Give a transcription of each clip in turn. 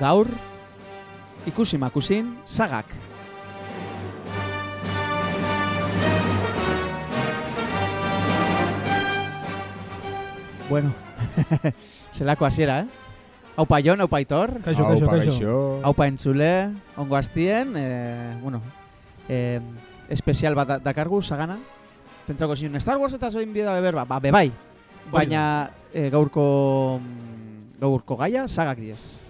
gaur ikusi makusin sagak. Bueno, zelako hasiera, eh? Aupa Jon, aupa Aitor, Kaixo, kaixo, kaixo. aupa entzule, ongo aztien, eh, bueno, eh, espezial bat da- dakargu, sagana. Pentsako ziren, Star Wars eta zoin bida beber, ba, ba bebai. Baina eh, gaurko mm, gaurko gaia sagak diez.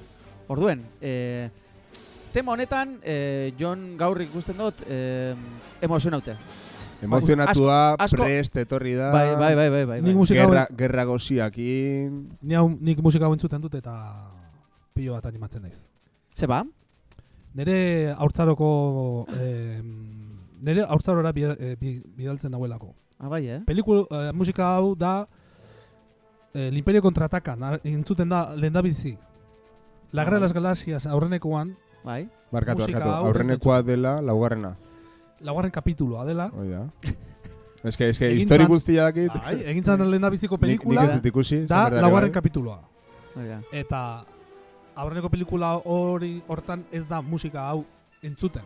Orduen, eh, tema honetan, eh, Jon gaur ikusten dut, eh, emozionaute. Emozionatua, asko- prest, etorri da. Bai, bai, bai, bai, bai. Nik bai. musika Gerra, hau- gerra goziakin. Ni hau, nik musika hau entzuten dut eta pilo bat animatzen naiz. Zeba? Nere haurtzaroko eh, nere haurtzarora bida- bi- bidaltzen dauelako. Ah, bai, eh? Pelikul, eh, musika hau da eh, El Imperio Contraataca, na- entzuten da lehendabizi. La Guerra de las Galaxias aurrenekoan, Bai. Barkatu, Musika barkatu. hau ez Aurrenekoa dela, laugarrena. laugarren kapituloa dela. Hoi da. Ez que, ez que, Egin histori zan- guztia dakit. Bai, egin zan lehendabiziko Nik- Nik pelikula ez dut ikusi. da esan laugarren bai. kapituloa. Hori da. Eta aurreneko pelikula hori hortan ez da musika hau entzuten.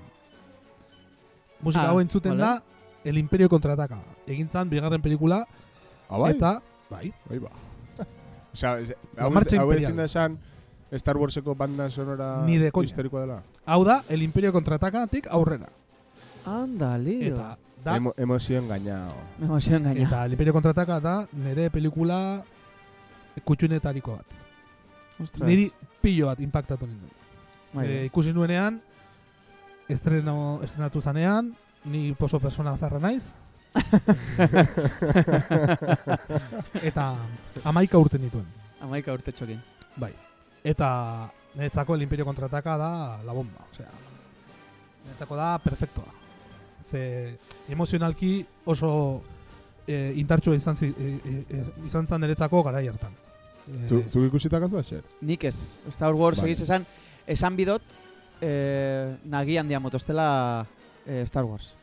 Musika Ah, hau entzuten vale. da El Imperio Contraataca. Egin zan bigarren pelikula Ah, bai? eta bai, Bai, ba. Osea, ez- hau ez- marcha hau imperial. ezin da esan Star Warseko banda sonora Ni de coña. historikoa dela. hau da El Imperio Contraatacatik aurrera. Anda, liro. Eta da Emo, emozioen gainao. Me emozion gaina. eta El Imperio Contraataca da nire pelikula kutxunetariko bat. Ostras. Niri pilo bat impactatu ninduen. Bai, Eh, ikusi nuenean, estreno, estrenatu zanean, ni poso persona zarra naiz. eta amaika urte nituen. Amaika urte txokin. Bai. Eta niretzako el Imperio Contraataca da la bomba. Osea, niretzako da perfectoa. Ze emozionalki oso eh, indartsua izan, zi, eh, eh, izan zan niretzako garai hartan. Eh, Zu, zuk ikusita kazu Asher? Nik ez. Star Wars Vale. egiz esan, esan bidot, eh, nagi handia motostela eh, Star Wars.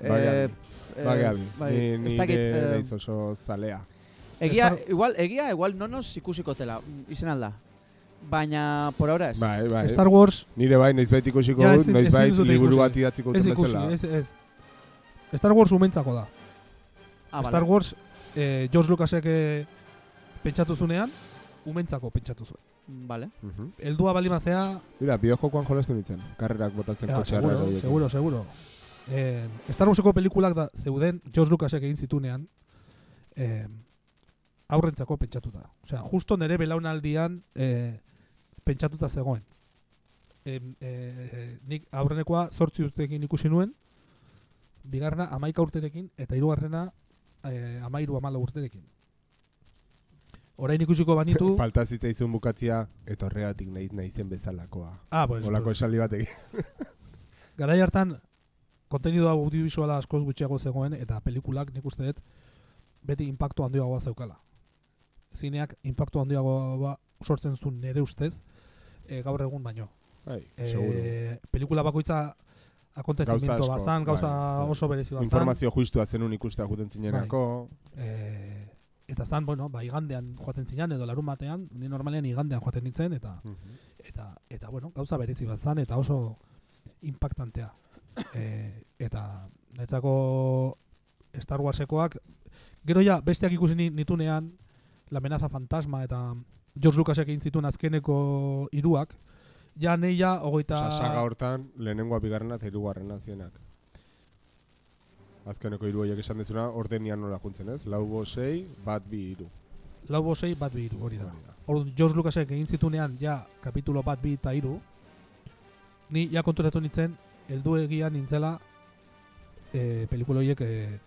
Bai, Eh, abi. eh, Bai, abi. bai, Ni, ez ni dakit, Egia, Star- igual, egia, igual nonos ikusikotela, mm, izen alda. Baina, por ahora ez. Bai, bai. Star Wars Nire bai, noiz bait ikusiko Ja, dut, noiz bait liburu bat idatziko ez dut bezala. ez, ez. Star Wars umentzako da. Ah, Star vale. Wars eh, George Lucasek eh, pentsatu zunean, umentzako pentsatu zuen. Vale. Mhm. Heldua bali mazea, Mira, bideojokoan jolastu nintzen. Karrerak botatzen ja, kotxearra. seguro, horiekin. seguro, seguro. Eh, Star Warseko pelikulak da zeuden George Lucasek egin zitunean eh, aurrentzako pentsatuta. Osea, justo nere belaunaldian eh, pentsatuta zegoen. Eh, eh, nik aurrenekoa zortzi urteekin ikusi nuen, bigarrena amaika urterekin, eta hirugarrena eh, amairu amala urterekin. Orain ikusiko banitu... Falta zitzaizun bukatzia, etorreatik naiz naizen bezalakoa. ah, pues, Olako esaldi batekin. Garai hartan kontenido audiovisuala askoz gutxiago zegoen eta pelikulak nik uste dut beti impactu handiagoa zeukala. Zineak impactu handiagoa sortzen zuen nere ustez e, gaur egun baino. Bai, E, pelikula bakoitza akontezimiento bazan, gauza bai, bai. oso berezi bazan. Informazio justua zenun ikustea juten zinerako. E, eta zan, bueno, ba, igandean joaten zinan edo larun batean, ni normalean igandean joaten nintzen eta Mhm. eta eta bueno, gauza berezi bat zan eta oso impactantea. e, eta netzako Star Warsekoak gero ja besteak ikusi ni- nitunean La amenaza fantasma eta George Lucasek egin zituen azkeneko hiruak ja neia hogeita Osa, saga hortan, lehenengoa bigarrena eta hirugarrena zienak. Azkeneko hiru horiek esan dezuna, ordenian nola juntzen ez? Lau bo sei, bat bi hiru. lau bosei bat bi hiru hori da. Hori da. Orduan George Lucasek egin zitunean ja kapitulo bat bi eta hiru ni ja konturatu nintzen heldu egia nintzela e, pelikula horiek e,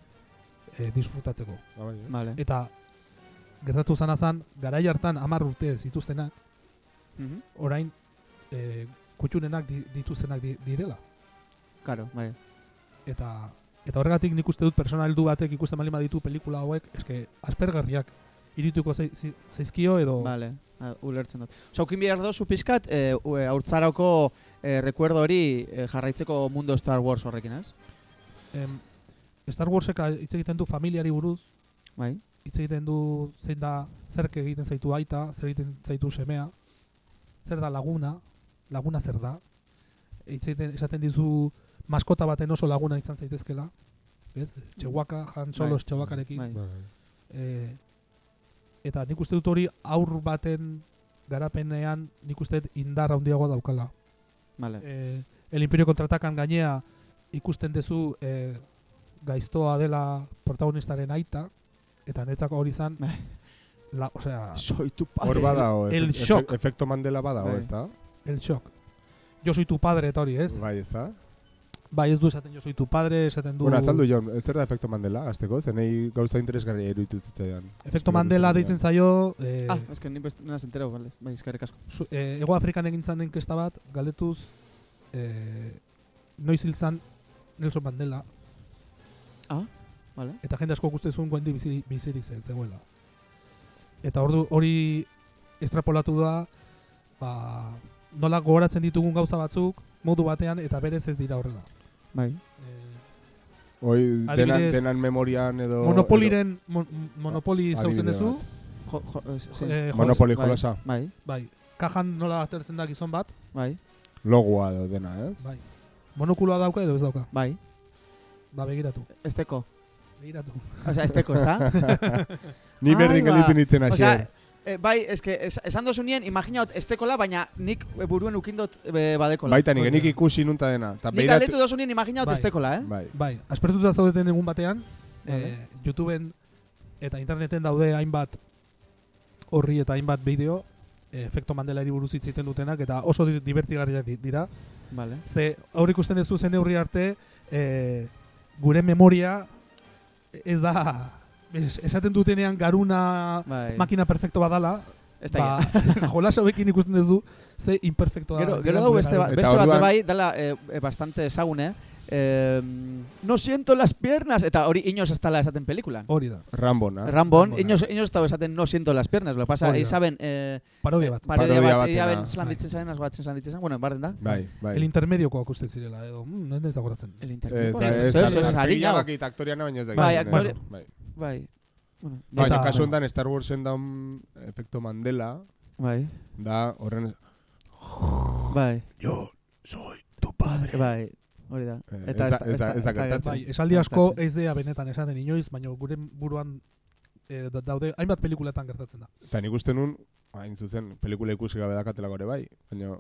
e, disfrutatzeko. Ah, bai, eh? Vale. Eta gertatu zana zan, garai hartan hamar urte zituztenak, Mhm. orain e, kutxunenak di, dituztenak di, direla. Karo, bai. Eta eta horregatik nik uste dut persona heldu batek ikusten bali ditu pelikula hauek, eske aspergarriak irituko zaizkio edo Vale, ah, ulertzen dut. Osa, ukin behar dozu pizkat, e, u- e, e, rekuerdo hori e, jarraitzeko mundo Star Wars horrekin, ez? em, Star Warsek hitz egiten du familiari buruz, Bai. Hitz egiten du zein da zerk egiten zaitu aita, zer egiten zaitu semea. zer da laguna, laguna zer da, Eitzaten, esaten dizu maskota baten oso laguna izan zaitezkela, ez? Txehuaka, jan solos Bai. txehuakarekin. Bai. Eh, eta nik uste dut hori aur baten garapenean nik uste dut indar handiagoa daukala. Vale. Eh, el Imperio kontratakan gainea ikusten duzu eh, gaiztoa dela protagonistaren aita, eta netzako hori izan, Bai. la, osea, Soy tu padre. Hor badao, el efe- shock. efe- efekto Mandela badao, Bai. ez da? el shock. Yo soy tu padre eta hori, ez? Bai, ez da? Bai, ez du esaten yo soy tu padre, esaten du... Bueno, azaldu Jon, ez zer da efekto Mandela, azteko? Zenei gauza interesgarria eruditu zitzaidan. Efekto Espero Mandela deitzen zaio, eh, Ah, es que ni best, nena entero, vale. Bai, eskerrik asko. zu- eh, Ego Afrikan egin zan enkesta bat, galdetuz, eh, noiz hil zan Nelson Mandela, Ah, vale. eta jende asko uste zuen guendi bizi, bizirik zen, zegoela. Eta ordu hori estrapolatu da, ba, nola gogoratzen ditugun gauza batzuk, modu batean, eta berez ez dira horrela. Bai. Eh, Hoi, denan, denan memorian edo... Monopoliren, mon, Monopoli zautzen adibide duzu, Jo, jo, eh, sí. eh, edo- jo- Monopoly bai. jolasa. Bai, bai, kajan nola atertzen da gizon bat, bai, Logoa edo dena, ez? bai. Monokuloa dauka edo ez dauka, bai. ba begiratu. Esteko. Begiratu. O sea, esteko, ¿está? Ni Ai, berdin gelditu nintzen o hasien. sea, eh, bai, eske es, esan dozu nien, imaginaot estekola, baina nik eh, buruen ukindot eh, badekola. Baita, nik genik da. ikusi nunta dena. Ta Nik galdetu dozu nien, imaginaot Bai. estekola, eh? Bai. Bai, aspertuta zaudeten egun batean, Vale. eh, YouTubeen eta interneten daude hainbat horri eta hainbat bideo, eh, efekto Mandelari buruz hitz egiten dutenak, eta oso di- divertigarriak di- dira. Vale. Ze aur ikusten duzu zen neurri arte, eh, gure memoria ez da, es, esaten dutenean garuna Bai. makina perfecto badala, Ez da ba, jolas hauekin ikusten duzu, ze imperfecto da. Gero, gero gure beste, ba, beste bat orduan- bai, dala eh, eh, bastante ezagune. Eh, no siento las piernas. Eta hori inoz ez dala esaten pelikulan. Hori da, Rambona. Rambon, inoz, inoz ez dago esaten no siento las piernas. Lo pasa, Hori da. isaben eh, parodia bat. parodia Parodia bat, iaben zelan Bai. ditzen zaren, azgoatzen zelan ditzen zaren. Bueno, barren da. Bai, bai. El intermediokoak uste zirela, edo, mm, ez naiz agoratzen. El Ez, intertipo. ez, Ez, ez, ez, ez, ez, harina hau. ez, aktoriana baina ez da. Bai, egiten, aktore- eh? Bai. Bai. Bueno, Baina kasu honetan Star Warsen daun efekto Mandela, bai. da horren... Bai. Yo soy tu padre. Bai. Hori da. Eh, Eta ez da- ez da- da. Bai, esaldi asko ez dea benetan esaten inoiz, baina gure buruan eh, da- daude, hainbat pelikulatan gertatzen da. Eta nik uste nun, hain zuzen, pelikula ikusi gabe dakatelako ere bai, baina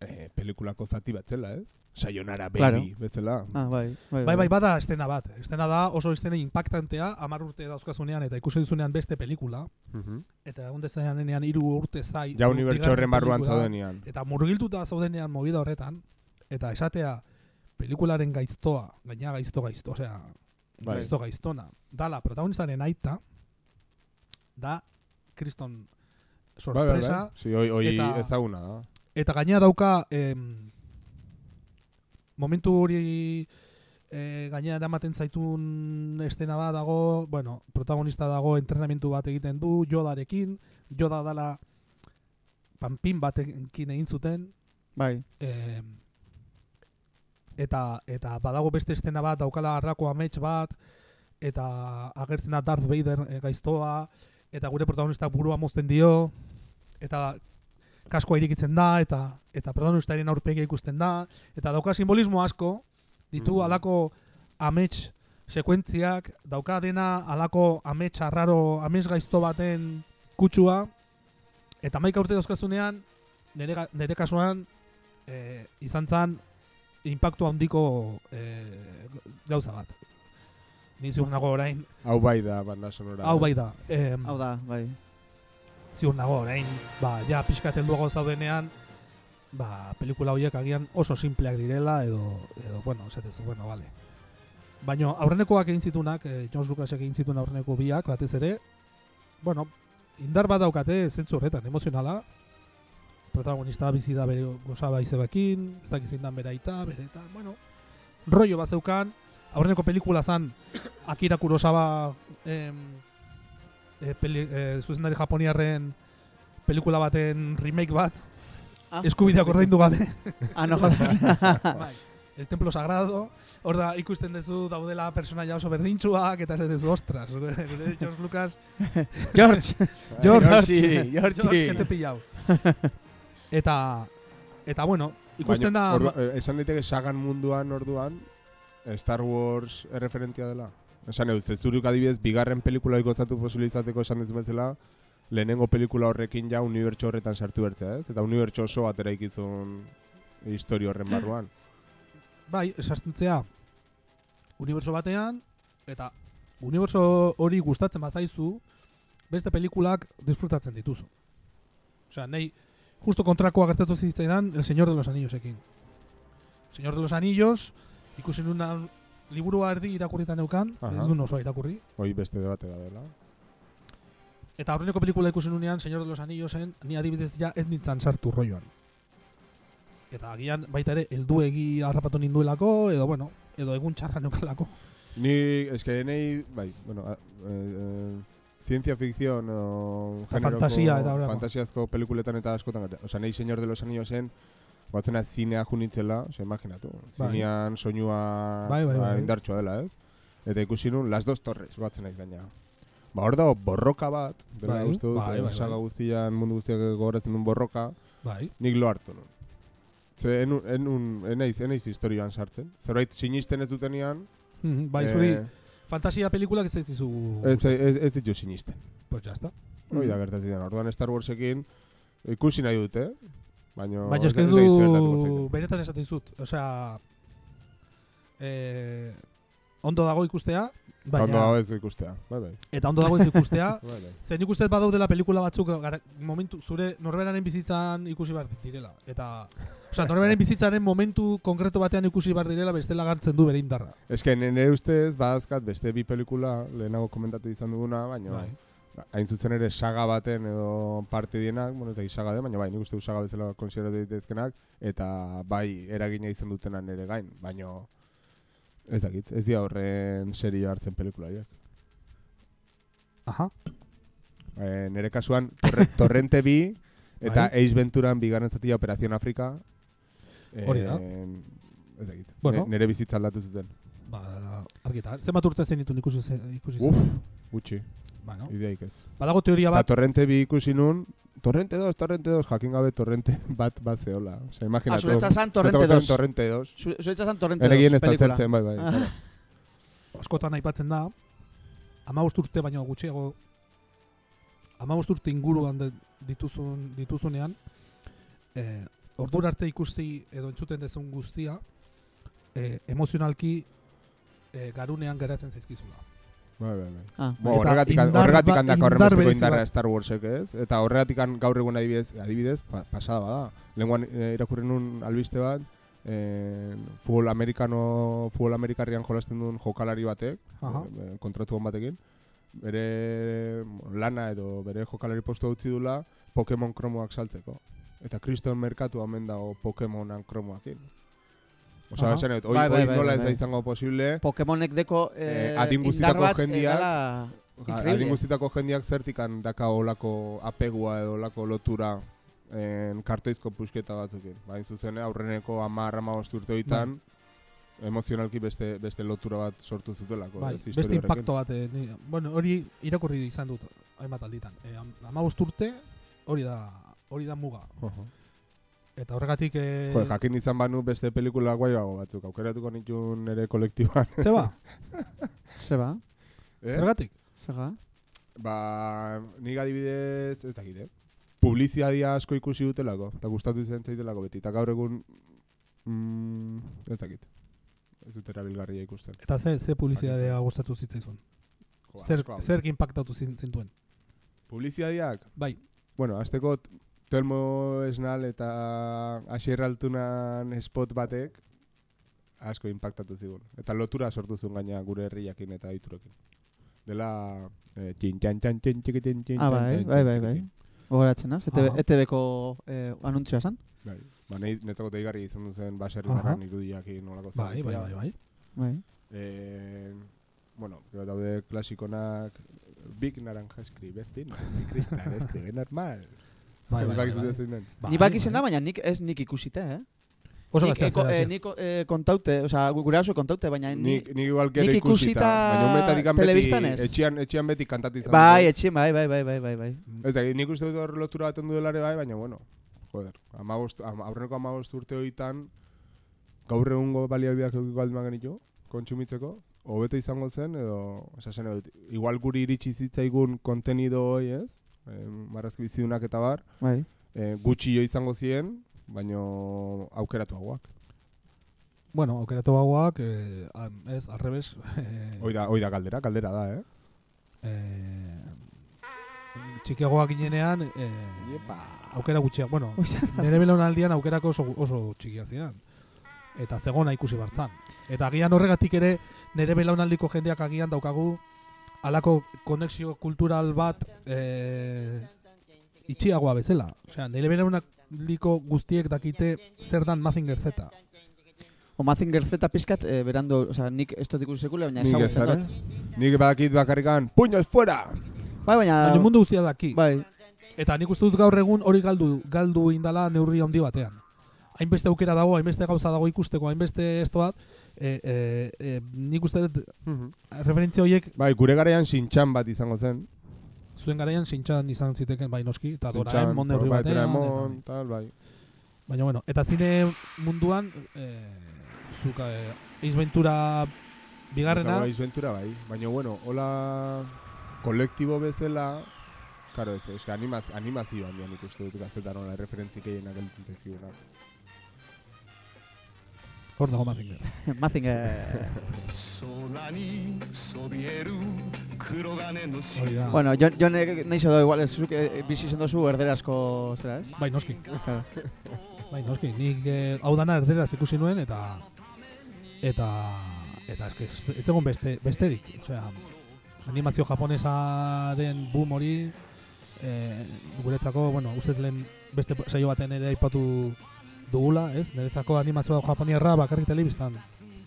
eh, pelikulako zati bat zela, ez? Sayonara baby, Claro. bezala. Ah, bai. Bai, Bai, bai, bada estena bat. Estena da oso estena impactantea, amar urte dauzkazunean eta ikusi duzunean beste pelikula, Mhm. eta egon dezanean hiru urte zai. Ja unibertso bigarren horren barruan zaudenean. Eta murgiltuta zaudenean movida horretan, eta esatea pelikularen gaiztoa, gaina gaizto gaizto, osea, Bai. gaizto gaiztona, dala protagonistaren aita, da kriston Bai, bai, sorpresa, bai. Si, hoi, hoi eta- ezaguna da. Eta gaina dauka em, momentu hori e, gaina eramaten zaitun estena bat dago, bueno, protagonista dago entrenamentu bat egiten du Yodarekin, Yoda dala panpin batekin egin zuten, Bai. em, eta eta badago beste estena bat daukala arrako amets bat eta agertzen da Darth Vader e, gaiztoa eta gure protagonistak burua mozten dio eta kaskoa irikitzen da eta eta protagonistaren aurpegia ikusten da eta dauka simbolismo asko ditu Mhm. alako amets sekuentziak dauka dena alako amets arraro amets gaizto baten kutsua eta maika urte dauzkazunean nere, nere kasuan e, izan zan impactu handiko e, gauza bat. Ni ziur nago orain, Hau bai da banda sonora. hau bai da, em, Hau da, bai. Ziur nago orain, ba, ja pixkat helduago zaudenean, ba, pelikula horiek agian oso simpleak direla, edo, edo bueno, esatezu, bueno, vale. Baina aurrenekoak egin zitunak, eh, George Lucasek egin zituen aurreneko biak, batez ere, bueno, indar bat daukate zentzu horretan, emozionala, protagonista bizi da bere gozaba izebekin, ez dakiz dan bere aita, bere eta, bueno, rollo bat zeukan, aurreneko pelikula zan Akira Kurosawa em, e, peli, e, zuzendari japoniarren pelikula baten remake bat, Ah, eskubideak ordaindu gabe, Ah, no jodas. bai. El Templo Sagrado, hor da ikusten duzu daudela personaia oso berdintxuak, eta ez duzu, ostras, gure George Lucas, George. George, George, que te he Georgie. pillado. Eta, eta bueno, ikusten Baina, da... ordu- eh, esan daiteke sagan munduan orduan Star Wars erreferentia dela. Esan edo, zezuruk adibidez, bigarren pelikula gozatu posibilizateko esan dezu bezala, lehenengo pelikula horrekin ja unibertso horretan sartu bertzea, ez? Eta unibertso oso bat eraikizun historio horren barruan. Bai, esastintzea uniberso batean, eta uniberso hori gustatzen bazaizu, beste pelikulak disfrutatzen dituzu. Osea, nahi, justo kontrakoa gertatu zitzaidan El Señor de los Anillosekin. Señor de los Anillos, ikusi nuna liburua erdi irakurritan neukan, Aha. ez du osoa irakurri. Hoi beste debate da dela. Eta aurreneko pelikula ikusi nunean, Señor de los Anillosen, ni adibidez ja ez nintzen sartu rolloan. Eta agian baita ere, helduegi harrapatu ninduelako, edo bueno, edo egun txarra neukalako. Ni, eske nahi, bai, bueno, a, eh, eh, zientzia fikzion o generoko fantasia eta horrelako. fantasiazko pelikuletan eta askotan. Osea, nahi Señor de los Anillosen batzena zinea junitzela, osea, imaginatu. Bai. Zinean soinua Bai, bai, ba, bai. indartsua dela, ez? Eta ikusi nun, las dos torres, batzen naiz gaina. Ba, hor dago borroka bat, dela Bai, uste dut, bai, eh, bai, saga bai. guztian, mundu guztiak gogoratzen duen borroka, Bai. nik lo hartu nun. Ze, enun, enun, enaiz, enaiz historioan sartzen. Zerbait sinisten ez dutenean, Mhm, Bai, eh, zuri fantasia pelikulak ez zaitizu... ez, ez, ez ditu sinisten. Pues ya está. Hoi da gertatzen dena. Orduan Star Warsekin ikusi nahi dute, baina Baina ez du... Benetan esaten dizut. Osea... Eh, ondo dago ikustea, baina... Ondo dago ez ikustea. Bai, bai. Eta ondo dago ez ikustea. bai, bai. Zer nik uste badaudela pelikula batzuk gara, momentu, zure norberaren bizitzan ikusi behar direla. Eta, osea, norberaren bizitzaren momentu konkreto batean ikusi behar direla bestela gartzen du bere indarra. Eske nire ustez, badazkat beste bi pelikula, lehenago komentatu izan duguna, baina Bai. Hain zuzen ere saga baten edo parte dienak, bueno, ez da saga den, baina bai, nik uste du saga bezala konsideratu daitezkenak, eta bai, eragina izan dutena nire gain, baina ez dakit, ez dira horren serio hartzen pelikulaiak. Aha. Eh, nire kasuan, torre, Torrente bi, eta Bai. Ace Venturan bigarren zatia Operación Afrika. Hori da. Eh, Ez dakit. Bueno. Ne- nire bizitza aldatu zuten. Ba, argita. Zenbat urte zen ditu ikusi, ze- ikusi Uf, zen? gutxi, Bueno, ideik ez. badago teoria bat, Torrente bi ikusi nun, Torrente 2, Torrente 2, jakin gabe Torrente bat bat zehola. Osa, Ah, imaginatu. zuretza zan Torrente Betako zen 2. Torrente 2. Zu- Zuretza zan Torrente 2 Ere gien ez da zertzen, bai, bai. Ah. claro. askotan aipatzen da, amabost urte baino gutxiago, amabost urte inguruan de, dituzun, dituzunean, eh, ordura arte ikusi edo entzuten dezun guztia, eh, emozionalki eh, garunean geratzen zaizkizula. Bai, bai, bai. Ah, Bo, Eta horregatik indar horregatik ba- handak indar horrenbesteko berezi indarra bat. Star Warsek ez? Eta horregatik gaur egun adibidez, adibidez pa, pasada bada. Lehenguan e, irakurri nun albiste bat, e, futbol amerikano, futbol amerikarrian jolasten duen jokalari batek, Aha. e, e, kontratu on batekin, bere lana edo bere jokalari postu utzi dula Pokemon kromoak saltzeko. Eta kriston merkatu hemen dago Pokemonan kromoakin. Osa, esan dut, hoi, Bai, bai, bai, nola bai, ez da izango posible, Pokemonek deko Eh, eh, adin bat jendiak- increíble. Adin guztietako jendiak zertikan daka olako apegua edo olako lotura en, kartoizko pusketa batzukin. Bain zuzen aurreneko ama arrama urte hoitan emozionalki beste beste lotura bat sortu zutelako. Bai, ez, beste impacto bat, eh, ni, bueno, hori irakurri izan dut, hainbat alditan. Eh, am- amabost urte, hori da, hori da muga. Oho. Eta horregatik... Eh, Jo, jakin izan banu beste pelikula guaiago batzuk, aukeratuko nituen nere kolektiban. Zeba, Zeba, eh? zergatik? zega. Ba, nik adibidez, ez dakit, eh? Publiziadia asko ikusi dutelako, eta gustatu izan zaitelako beti, eta gaur egun, mm, ez dakit. Ez dut erabilgarria ikusten. Eta ze, ze publizidadea gustatu zitzaizun? Zer, zer impactatu zin- zintuen? Publiziadiak, Bai, bueno, azteko Telmo Esnal eta Asier Altunan spot batek asko impactatu zigun. Eta lotura sortu zuen gaina gure herriakin eta iturekin. Dela eh, txin txan txan txin txiki txin txin Ah, bai, txin bai, bai, txin bai. txin. Gogoratzen az. ETB-ko eh, anuntzioa zan. Bai. Ba, nahi netzako deigarri izan duzen baserri Aha. darran irudiakin nolako bai, bai, bai, bai. Bai. Eh, bueno, gero daude klasikonak Big Naranja escribe y Cristal escribe normal. Bai, bai, bai, bai. zein den? Bai, Ni bakizen da, bai. baina nik ez nik ikusite, eh? Oso gaztea eh, zera, eh, zera. nik eh, kontaute, osea, gu- gure hausu kontaute, baina ni... Nik, nik igual gero nik ikusita, ikusita baina umetatik beti, etxean, etxean beti kantatu izan Bai, dute. etxin, bai, bai, bai, bai, bai, bai. Ez da, nik uste dut hor lotura baten duela ere bai, baina bueno. joder, amabost, am, aurreneko amabost urte hoitan, gaur egungo baliabideak eukiko aldima genitu, kontsumitzeko, hobeto izango zen, edo, oza, zen, igual guri iritsi zitzaigun kontenido hoi, ez? E, marrazki bizidunak eta bar, Bai. e, gutxi jo izango ziren, baino aukeratuagoak. Bueno, aukeratu hauak, eh, ez, arrebes, eh, Hoi da, hoi da galdera, galdera da, eh? eh, txikiagoak ginenean, eh, Iepa. aukera gutxiak, bueno, nire belaunaldian aukerako oso, oso txikia zidan. Eta zegona ikusi bartzan. Eta agian horregatik ere, nire belaunaldiko jendeak agian daukagu alako konexio kultural bat eh, itxiagoa bezala. Osea, nire belaunaldiko guztiek dakite zer dan Mazinger Z. o Mazinger Z pizkat, eh, berando, o sea, nik ez dut ikusi sekule, baina ez ezagutzen dut. Nik badakit bakarrikan, puños fuera! Bai, baina... Baina mundu guztia daki. Bai, Eta nik uste dut gaur egun hori galdu galdu indala neurri handi batean. Hainbeste aukera dago, hainbeste gauza dago ikusteko, hainbeste esto bat, e, e, e, nik uste dut referentzia horiek Bai, gure garaian sintxan bat izango zen. zuen garaian sintxan izan ziteken bai noski, eta Doraemon bai, batean. Doraemon, tal, bai. baina bueno, eta zine munduan, e, zuka, e, Ace Ventura bigarrena, Eta Ace Ventura bai, baina bueno, hola kolektibo bezala, Claro, ez, ez, animaz, animazio handian ikuste dut gazetan hola referentzik egin ageltzen zaizkigunak. Hor dago Mazinger. Mazinger. Solani, sobieru, krogane nosi. Bueno, jo, jo ne, neixo da igual, zuzuk eh, bizizen dozu erderazko, zera ez? Bai, noski. bai, noski, nik eh, hau dana erderaz ikusi nuen, eta... Eta... Eta eske, etzegon beste, besterik. Osea, animazio japonesaren boom hori... Eh, guretzako, bueno, ustez lehen beste saio baten ere aipatu dugula, ez? Niretzako animazio japoniarra bakarrik telebistan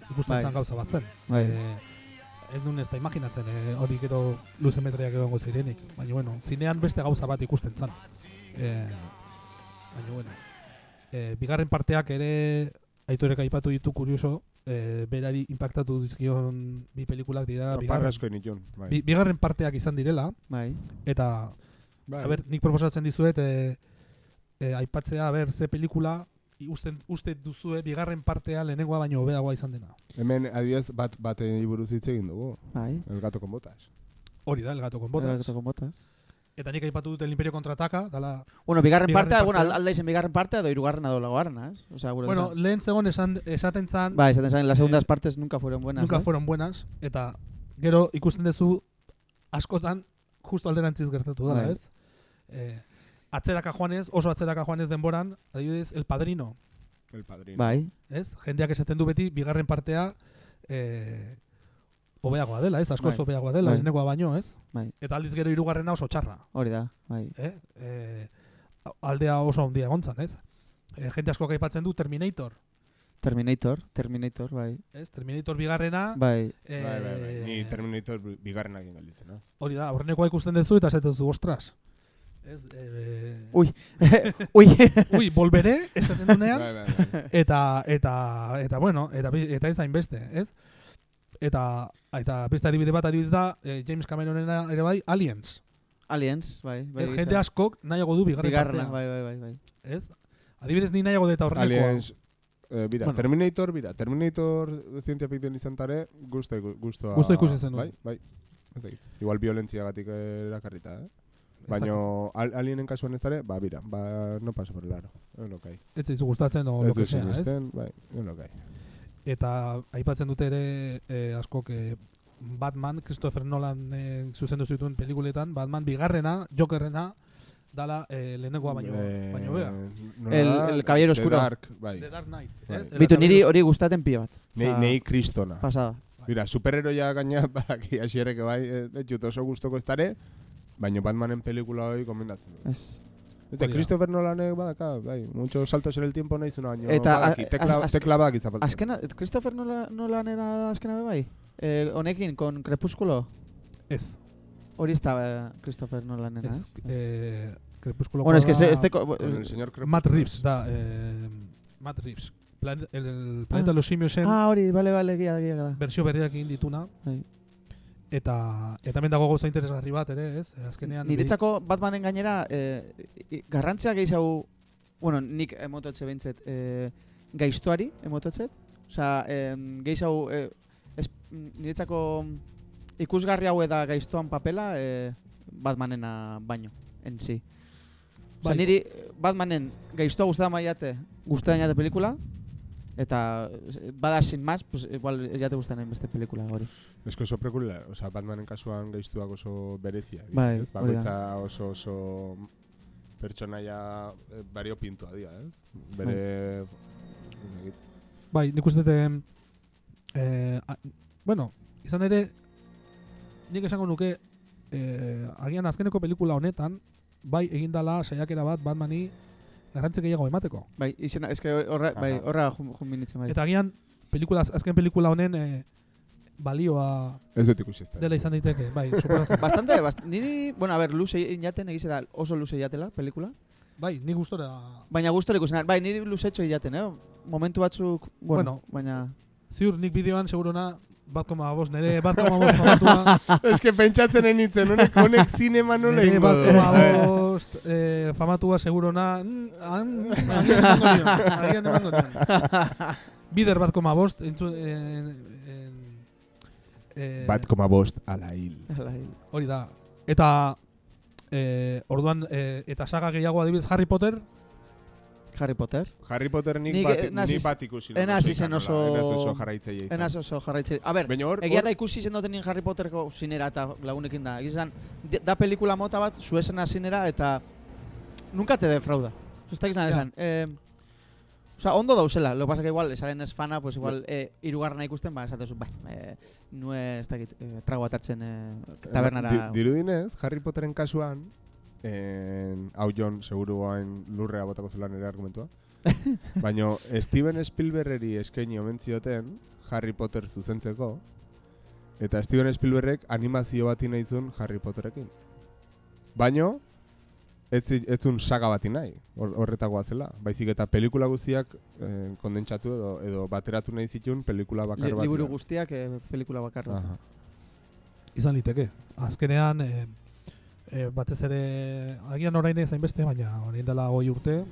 ikusten Bai. gauza bat zen. Bai. Eh, ez duen ez da imaginatzen eh, hori gero luzemetriak egongo zirenik. Baina, bueno, zinean beste gauza bat ikusten zan. Eh, baina, bueno, eh, bigarren parteak ere aitorek aipatu ditu kurioso, eh, berari impactatu dizkion bi pelikulak dira bigarren, Parrasko initun, bai. bi, bigarren parteak izan direla, Bai. eta, bai. a ber, nik proposatzen dizuet, eh, eh, aipatzea, a ber, ze pelikula uste, uste duzue bigarren partea lehenengoa baino hobeagoa izan dena. Hemen, adibidez, bat, baten buruz hitz egin dugu. Bai. El gato con botas. Hori da, el gato con botas. Gato con botas. Eta nik aipatu dut el imperio contraataka, dala, Bueno, bigarren, Bigarren partea, bueno, alda izen bigarren partea, edo hirugarrena edo laugarrena, ez? Osea, gure bueno, esan. lehen zegoen esan, esaten zan, Bai, esaten zain, las eh, segundas partes nunca fueron buenas, nunca ez? fueron buenas, eta gero ikusten duzu askotan justo alderantziz gertatu dela, Bai. ez? Eh, atzeraka joanez, oso atzeraka joanez denboran, adibidez, El Padrino, El padrino. Bai, ez? Jendeak esaten du beti, bigarren partea, eh, hobeagoa dela, ez? Askoz Bai. hobeagoa dela, Bai. lehenengoa baino, ez? bai, Eta aldiz gero hirugarrena oso txarra, hori da, bai. eh? eh aldea oso handia egontzan, ez? Eh, jende askoak aipatzen du Terminator, Terminator, Terminator, bai. ez? Terminator bigarrena, Bai, eh, Bai, bai, bai. Ni Terminator bigarrenak galditzen, az. Hori da, aurrenekoa ikusten duzu eta esaten duzu, ostras. Ez, e, Ui. ui, ui, volbere, esaten dunean, Bai, bai, bai. eta, eta, eta, bueno, eta, eta ez hainbeste, ez? Eta, eta beste adibide bat adibidez da, eh, James Cameronena ere bai, Aliens. Aliens, bai. bai Ez, jende askok nahiago du bigarren Bigarrena, partea, bai, bai, bai, bai. ez? Adibidez ni nahiago dut aurrenekoa. Aliens, eh, bira, Bueno. Terminator, bira, Terminator zientzia fikzioan izan tare, gusto, gustoa. Gusto ikusi zenuen. Bai, bai. Dakit. Igual violentziagatik erakarrita, eh? Baina al, alienen kasuan ez dare, ba, bira, ba, no paso por el aro. Es lo que hay. Ez zaizu gustatzen o lo que sea, ez? bai, es lo que hay. Eta aipatzen dute ere eh, askok eh, Batman, Christopher Nolan eh, zuzendu zituen pelikuletan, Batman bigarrena, Jokerrena, dala eh, lehenengoa baino, Eh, baino bea. nola El- el Caballero The Oscuro. Dark, bai. The Dark Knight, Bai. ez? Bitu, niri hori gustaten pio bat. Nei, Ba, nei kristona. Pasada. Mira, superheroia gaina, badaki hasierreke bai, eh, dut oso gustoko ez dare, baina Batmanen pelikula hori komendatzen du. Ez. Eta. Christopher Nolanek badaka, bai, muchos saltos en el tiempo nahi zuna, baina Eta, badaki, a- tekla, az- az- tekla badaki zapaltzen. Azkena, Christopher Nola, Nolanera da azkena be bai? Eh, honekin, con Crepúsculo? Ez, Hori ez da eh, Christopher Nolanera, ez. ez? Eh, Crepúsculo bueno, es que se, este... el señor Matt Crepúsculo. Reeves, da, eh, Matt Reeves. Plan, el, el Planeta Ah. de los Simiosen Ah, hori, bale, gia da, gia da. bersio berriak egin dituna. Bai. Eta, eta hemen dago gauza interesgarri bat ere, ez? Eh, Azkenean... Niretzako Batmanen gainera eh, i- garrantzia gehiago bueno, nik emototxe behintzet, e, gaiztuari emototxet. Osea, e, geiz hau, e, niretzako ikusgarri hau eda gaiztoan papela e, Batmanena baino, en si. Bai. niri eh, Batmanen gaiztoa guztetan maiate, guztetan jate pelikula, eta eh, bada sin más, pues igual ez jate guztetan beste pelikula hori. Esko oso prekula, oza, Batmanen kasuan gaiztuak oso berezia. Bai, ez? Bakoitza oso oso pertsonaia eh, bario pintua dira, ez? Bere... dakit. Bai, nik uste dut, em, eh, a- bueno, izan ere, nik esango nuke, eh, agian azkeneko pelikula honetan, bai egindala saiakera bat Batmani garrantzi gehiago emateko. Bai, izena, eske horra, bai, horra jun, jun binitzen bai. Eta agian, pelikula, azken pelikula honen eh, balioa Ez dut ikusi ez da. dela izan daiteke, bai, suposatzen. Bastante, bast niri, bueno, a ver, luze jaten egize da oso luze jatela pelikula. bai, nik gustora, Baina gustora ikusten, bai, niri luzetxo jaten, eh? Momentu batzuk, bueno, Bueno. baina... ziur nik bideoan segurona, bat koma bost, nire bat koma bost famatua, Ez que pentsatzen enitzen, honek, honek zinema nola nire ingo bat du. koma Bai. bost eh, famatua segurona, mm, han, agian emango nion, agian emango nion. Bider bat koma bost, entzun, en, en, eh, Bat koma bost ala hil. Hori da. Eta, eh, orduan, eh, eta saga gehiago adibidez Harry Potter, Harry Potter. Harry Potter nik, Nik, bat, eh, naz nik bat ikusi. en hasi zen oso- enaz oso jarraitzaile izan. Enaz oso jarraitze. A ber, hor, egia da ikusi zen duten Harry Potterko zinera eta lagunekin da. Egia esan, di- da pelikula mota bat, zuesena zinera eta nunca te defrauda. Ez da izan Ja. esan. Eh, o sea, ondo dauzela. Lo pasa que igual, esaren ez fana, pues igual, eh, irugarrena ikusten, ba, esatezu, bai, eh, nue, ez dakit, eh, trago atartzen eh, tabernara. Di- Dirudinez, Harry Potteren kasuan, en, hau Jon, seguru hain lurrea botako zela nire argumentua. Baina Steven Spielbergeri eskaini omen zioten Harry Potter zuzentzeko, eta Steven Spielbergek animazio bat nahi zuen Harry Potterekin. Baina, ez, zi- ez zuen saga bati nahi, hor- horretakoa zela. Baizik eta pelikula guztiak eh, kondentsatu edo, edo bateratu nahi zituen pelikula bakar bat. liburu guztiak eh, pelikula bakar bat. Izan liteke. Azkenean, eh, eh, batez ere, agian orain ez hainbeste, baina orain dela hoi urte,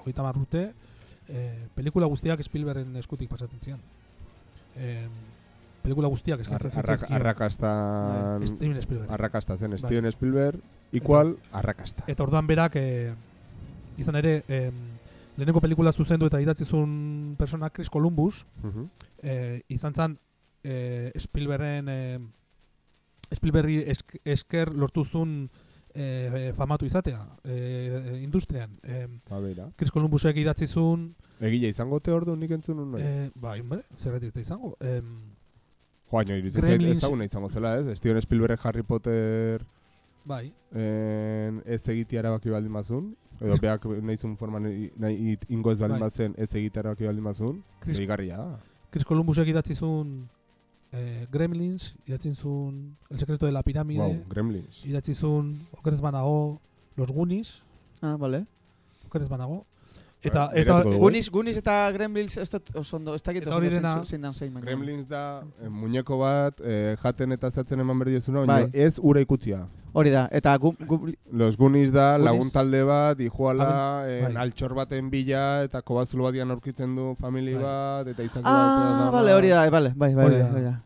hogeita hamar urte, eh, pelikula guztiak Spielbergen eskutik pasatzen zian. Eh, pelikula guztiak eskatzen Arrak, zitzaizkion. arrakastan, Steven Spielberg. arrakasta zen, Bai. Steven Spielberg, igual arrakasta. Eta orduan berak, eh, izan ere, eh, lehenengo pelikula zuzendu eta idatzi zuen persona Chris Columbus, Mhm. eh, izan zen eh, Spielbergen eh, Spielbergi esk, esker lortu zuen eh, famatu izatea eh, industrian. Eh, Ba, beira. Chris Columbusek idatzi zuen, Egile izango te ordu nik entzun eh, bai, hombre, zergatik ez da izango. Eh, Jo, baina iruditzen zait Gremlins- ezaguna izango zela, ez? Steven Spielberg Harry Potter bai, en, ez egitea erabaki baldin bazun, edo beak nahi zuen forman i- nahi ingo ez baldin Bai. bazen ez egitea erabaki baldin bazun, Chris- da. Chris Columbusek idatzi eh, Gremlins, idatzi zuen El secreto de la pirámide, Wow, Gremlins. idatzi zuen Okerez banago Los Goonies, Ah, vale. Okerez banago. Eta, Bai, eta. Goonies, Goonies eta Gremlins ez dut oso ondo, ez dakit oso ondo zein- dan zein. baina- Gremlins da eh, muñeko bat, eh, jaten eta zatzen eman berdi baina Bai. ez ura ikutzia. Hori da, eta gu, gu, Los Goonies da Goonies? lagun talde bat, dijoala, en, bai. altxor baten bila, eta kobazul batian aurkitzen du famili Bai. bat, eta izan Ah, vale, hori da, vale, bai, bai, Hori bai, da. hori da.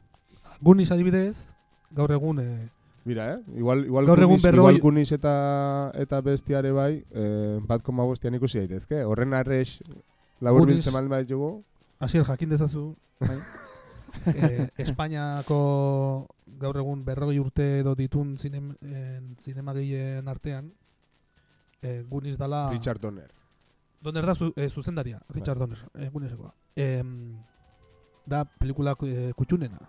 Goonies adibidez, gaur egun eh, Mira, eh? Igual, igual, Gaur egun berrogei- igual Goonies eta, eta bestiare bai, eh, bat koma bostian ikusi daitezke. Horren arrex labur Goonies- biltzen mal bat jugu. Asier jakin dezazu, Bai. eh, Espainiako gaur egun berrogei urte edo ditun zinem, en, zinema gehien artean, eh, Goonies dala... Richard Donner. Donner da zu, eh, zuzendaria, Richard Donner, eh, Gooniesekoa. Eh, da pelikula eh, kutxunena.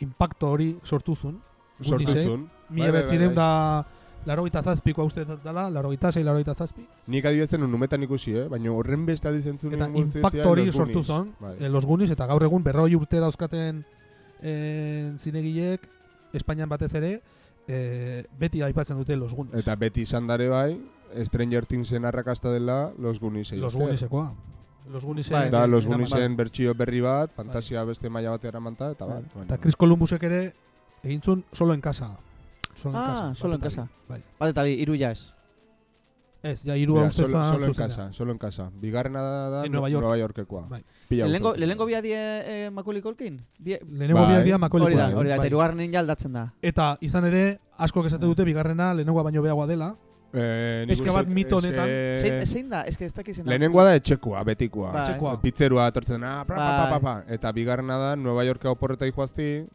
Impacto hori sortu zuen. Sortu Gooniesek. zuen. Mila Bai, bai, bai, da larogeita zazpikoa uste dela, larogeita sei, larogeita zazpi. Nik adibezen unumetan ikusi, eh? Baina horren beste adizentzun Eta impacto hori sortu zuen, Bai. eh, Los Goonies, eta gaur egun berroi urte dauzkaten eh, zinegileek, Espainian batez ere, eh, beti aipatzen dute Los Goonies. Eta beti izan dare bai, Stranger Thingsen arrakasta dela Los Goonies. Los Gooniesekoa. Los Gooniesen, Bai, Da, Los Gooniesen bertsio berri bat, fantasia beste maila batera manta, eta Bai. bat. Eta Chris Columbusek ere egintzun solo en casa. Solo Ah, solo en casa. Bai. Bat eta bi, iru jaz. Ez, ja, hiru hau solo, solo en casa, solo en casa. Bigarrena da, da En Nueva York. Nueva Yorkekoa. Bai. Gustatzen. lehenengo bia die eh, Macaulay Culkin? Bie, Lehenengo Bai. biak dira Macaulay hori da, hori da, eta Bai. ja aldatzen da. Eta izan ere, asko esate dute bigarrena lehenengoa baino beagoa dela. Eh, Eske bat mito eske- honetan. Zein, zein da? Ez que ez dakit zein da. Lehenengoa da etxekoa, betikoa. Bai. Etxekoa. Pitzerua etortzen, ah, pra, pa, pa, pa, Bai. pa. Eta bigarrena da, Nueva Yorka oporreta joazti,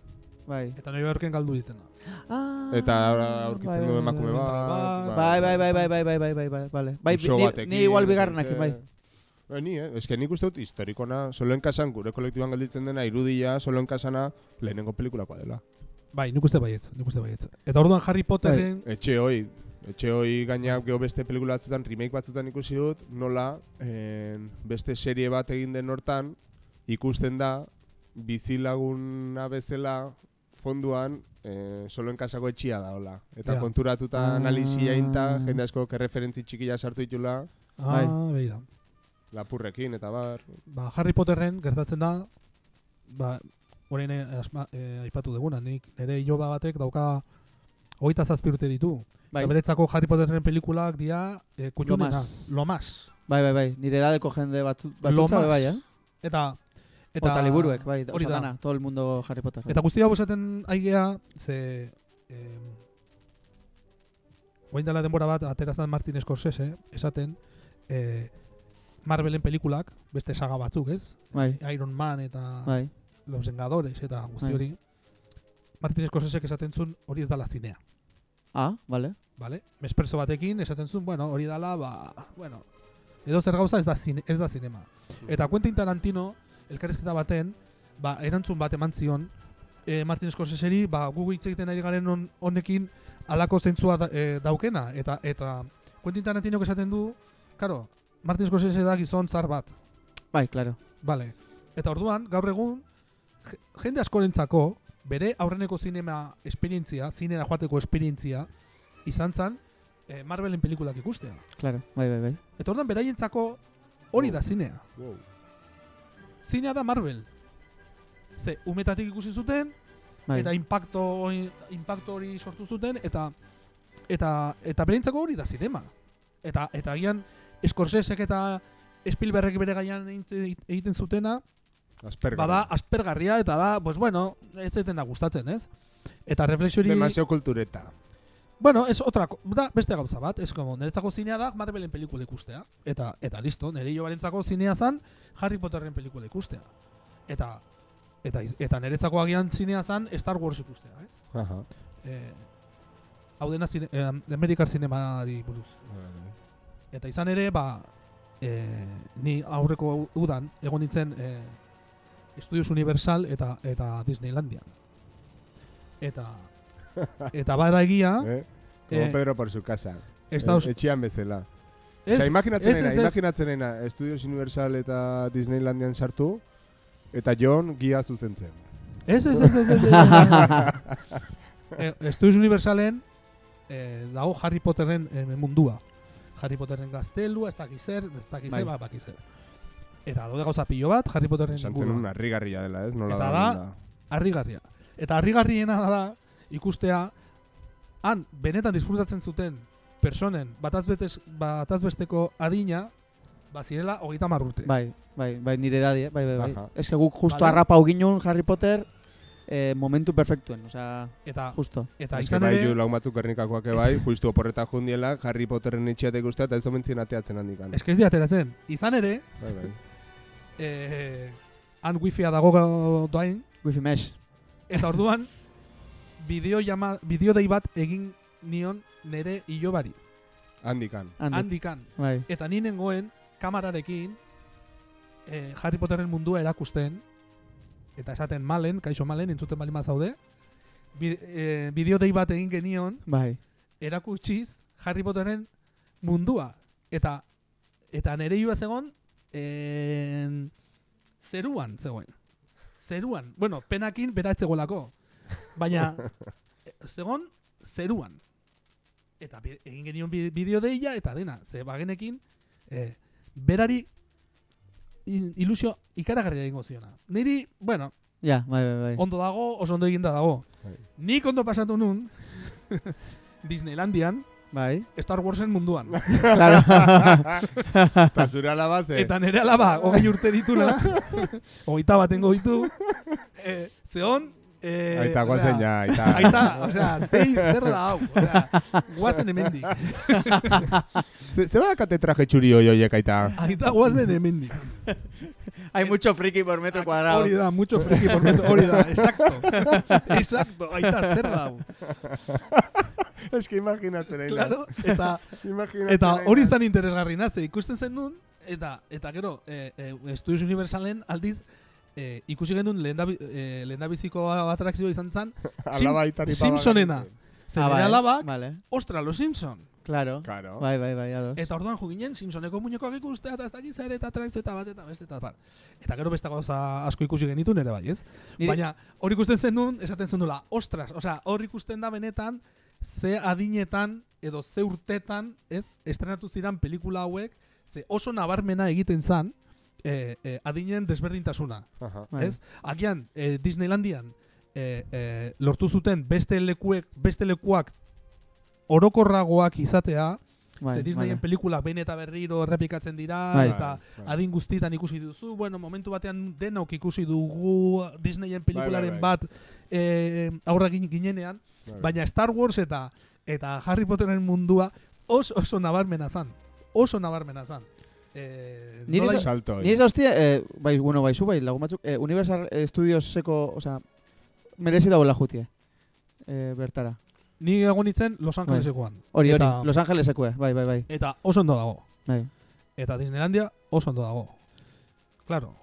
Bai. Eta New Yorken galdu ditzen da. Ah, eta bai, aurkitzen bai, du bai, emakume bai, bat. Bai, bai, bai, bai, bai, bai, bai, bai, bai, vale. Bai, uso ni, igual ze- bai. Bai, ni, eh? Eske nik uste dut historikona, solo en kasan, gure kolektiban gelditzen dena, irudia, solo en kasana, lehenengo pelikulakoa dela. Bai, nik uste baietz, nik uste baietz. Eta orduan Harry Potterren, Etxe hoi, etxe hoi gaina geho beste pelikula batzutan, remake batzutan ikusi dut, nola en, beste serie bat egin den hortan, ikusten da, bizilaguna bezala fonduan, eh, solo en kasako etxia da, hola. Eta Ja. konturatuta Ah. analisia inta, jende asko referentzi txikia sartu ditula, ah, Bai. behi da. lapurrekin, eta bar. Ba, Harry Potterren gertatzen da, ba, orain eh, asma, eh, aipatu deguna, nik nire iloba batek dauka hogeita zazpi urte ditu. Bai, Eta beretzako Harry Potterren pelikulak dira eh, kutxunena. Lomas. Lomas. bai, bai, bai. Nire edadeko jende batzu, batzutza más. bai, eh? Eta, Eta, Ota liburuek, bai, hori da. dana, todo el mundo Harry Potter. bai. Eta guzti hau esaten aigea, ze... Eh, Guain dela denbora bat, aterazan Martin Scorsese, esaten, eh, Marvelen pelikulak, beste saga batzuk, ez? Bai, Iron Man eta bai. Los Vengadores eta guzti Bai. hori. Martin Scorsese esaten zuen hori ez dala zinea. Ah, vale. Vale? Mesperso batekin esaten zuen, bueno, hori dala, ba, bueno, edo zer gauza ez da, zine, ez da zinema. Eta Quentin Tarantino, elkarrizketa baten, ba, erantzun bat eman zion, e, Martin Scorseseri, ba, gu hitz egiten ari garen hon- honekin alako zentzua da, e, daukena. Eta, eta Quentin Tarantino esaten du, karo, Martin Scorsese da gizon zar bat. Bai, claro. Vale. Eta orduan, gaur egun, je- jende askorentzako, bere aurreneko zinema esperientzia, zinera joateko esperientzia, izan zen, eh, Marvelen pelikulak ikustea. Claro, bai, bai, bai. Eta orduan, beraientzako hori da zinea. Wow. Zinea da Marvel. Ze, umetatik ikusi zuten, bai. eta impacto, hori- impacto hori sortu zuten, eta eta eta beraientzako hori da zinema. Eta eta agian Scorsesek eta Spielbergek bere gaian egiten- zutena, Asperger. bada aspergarria eta da, pues bueno, ez zaitena gustatzen, ez? Eta reflexiori... Demasiado kultureta. Bueno, es otra, da beste gauza bat, es como, niretzako zinea da Marvelen pelikula ikustea. Eta, eta listo, nire jo barentzako zinea zan Harry Potterren pelikula ikustea. Eta, eta, eta niretzako agian zinea zan Star Wars ikustea, ez? Aha. Eh, hau dena zine, eh, Amerikar zinemari buruz. Eta izan ere, ba, eh, ni aurreko udan egon nintzen eh, Estudios Universal eta eta Disneylandia. Eta eta bada egia, Eh? Como eh, Pedro por su casa. Estados Eh, Etxean bezala. ez, Osea, imaginatzen ez, ez, ez. imaginatzen nena, Estudios Universal eta Disneylandian sartu, eta John gia zuzentzen. Ez, ez, ez, ez, ez, ez. eh, Estudios Universalen eh, dago Harry Potterren eh, mundua. Harry Potterren gaztelua, ez dakiz zer, ez dakiz zer, Bai. ba, bakiz zer. Eta daude gauza pilo bat, Harry Potterren Esan zen inguruan. una harrigarria dela, ez? Nola Eta da, da- harrigarria. Eta harrigarriena da ikustea han benetan disfrutatzen zuten personen batazbetez, batazbesteko adina bazirela hogeita marrute. Bai, bai, bai, nire edadi, eh? bai, bai, bai. Aha. Ez que guk justo Vale. arrapau ginun Harry Potter eh, momentu perfectuen, osea, Eta, justo. eta Ez que izan bai, ere, ju laun batzuk ernikakoak bai, justu oporreta jundiela, Harry Potterren etxeatek ustea, eta ez omentzien ateatzen handikan. eske ez ateratzen. Izan ere, Bai, bai. eh, han wifia dago doain, Wifi mesh. eta orduan, bideo, jama, bideo dei bat egin nion nere ilobari, Handikan. Handik. handikan. Bai. Eta ni nengoen kamararekin eh, Harry Potterren mundua erakusten eta esaten malen, kaixo malen, entzuten bali zaude. Eh, bideo dei bat egin genion Bai. erakutsiz Harry Potterren mundua. Eta eta nere joa zegon en, zeruan zegoen. Zeruan. Bueno, penakin beratzegoelako. Baina zegon zeruan. Eta egin genion bi- bideo deia eta dena. Ze bagenekin eh, berari il- ilusio ikaragarria egingo ziona. Niri, bueno, Ja, bai, bai, bai. ondo dago, oso ondo eginda dago. Bai. Nik ondo pasatu nun Disneylandian, Bai. Star Warsen munduan. Claro. Eta zure alaba ze. Eta nire alaba, hogei urte ditula, hogeita batengo ditu, eh, zeon, eh, Aita, guazen ja, aita. Aita, osea, zei, zer da hau, osea, guazen hemendik. Ze, ze badakate traje txuri hoi hoiek aita? Aita guazen hemendik. Hay mucho friki por metro cuadrado. Hori da, mucho friki por metro, hori da, exacto. Exacto, aita, zer da hau. Ez que imaginatzen nahi. Claro, eta, Imaginatzen eta hori zan interesgarri naze, ikusten zen duen, eta, eta gero, e, e, Estudios Universalen aldiz, e, ikusi genuen e, lehendabiziko atrakzioa izan zen, aitari Simpsonena. zen Ah, vale. alabak, Vale. ostra, los Simpson. Claro. Claro. Bai, bai, bai, ados. Eta orduan jo ginen Simpsoneko muñekoak ikustea eta ez dakit zer eta atrakzio eta bat eta beste eta bat. Eta gero beste gauza asko ikusi genitu nere bai, ez? Nire- Baina hori ikusten zen nun, esaten zen nula, ostras, osea, hor ikusten da benetan, ze adinetan edo ze urtetan, ez, estrenatu zidan pelikula hauek, ze oso nabarmena egiten zan, e, e, adinen desberdintasuna, Aha. Bai. ez? Agian, e, Disneylandian e, e, lortu zuten beste lekuek, beste lekuak orokorragoak izatea, Bai, ze Disneyen pelikula behin eta berriro errepikatzen dira, Bai. eta Bai, bai. adin guztietan ikusi duzu, bueno, momentu batean denok ikusi dugu Disneyen pelikularen bai. bat e, aurra gin- ginenean, Bai. baina Star Wars eta eta Harry Potteren mundua oso oso nabarmena zan. Oso nabarmena zan. Eh, nola- eso- Salto. Ni ez hostia, eh, bai, bueno, bai, zu bai, lagun batzuk, eh, Universal Studioseko, o sea, merezi dagoela jutie. Eh, bertara. ni egon nintzen Los Angelesekoan. Hori, hori, Eta- Los Angelesekue, bai, bai, bai. Eta oso ondo dago. bai. Eta Disneylandia oso ondo dago. Claro,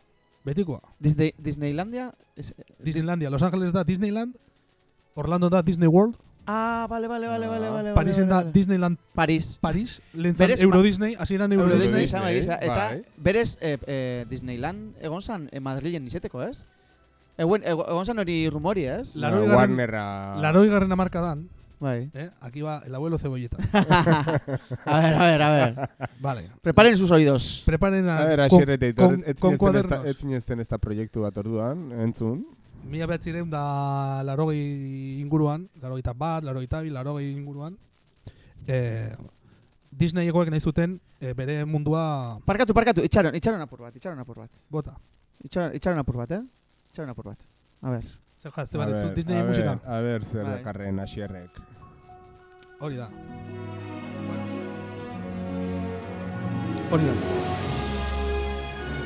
betikoa. Disney, Disneylandia? Es, Disneylandia, Los Angeles da Disneyland, Orlando da Disney World, ah, vale, vale, vale, vale, vale. Parisen vale, da. Disneyland Paris. Paris, lehentzan Berez, Euro Disney, hasieran Euro, Euro Disney. Disney, izan bai, izan. Eta bai. berez eh, eh, Disneyland egon zan eh, Madrilen izeteko, ez? Egon, ego- egon zan hori rumori, ez? La- Laroi Ba, Warnerra... Laroi garren amarkadan, Bai. eh? aquí va el abuelo cebolleta. a ver, a ver, a ver. vale, Preparen sus oídos. preparen a, A ver, con, con, con cuadernos. ez zinezten ez da proiektu bat orduan, entzun. Mila behatzireun da larogei inguruan, larogeita bat, larogeita bi, larogei inguruan. Eh, Disneyekoek nahi zuten eh, bere mundua Parkatu, parkatu, itxaron, itxaron apur bat, itxaron apur bat. bota. Itxaron, itxaron apur bat, eh? Itxaron apur bat. A ver. Zer ja, ze A bale, ver, zu Disney a musika. A ver, zer dakarren asierrek. Hori da. Hori da.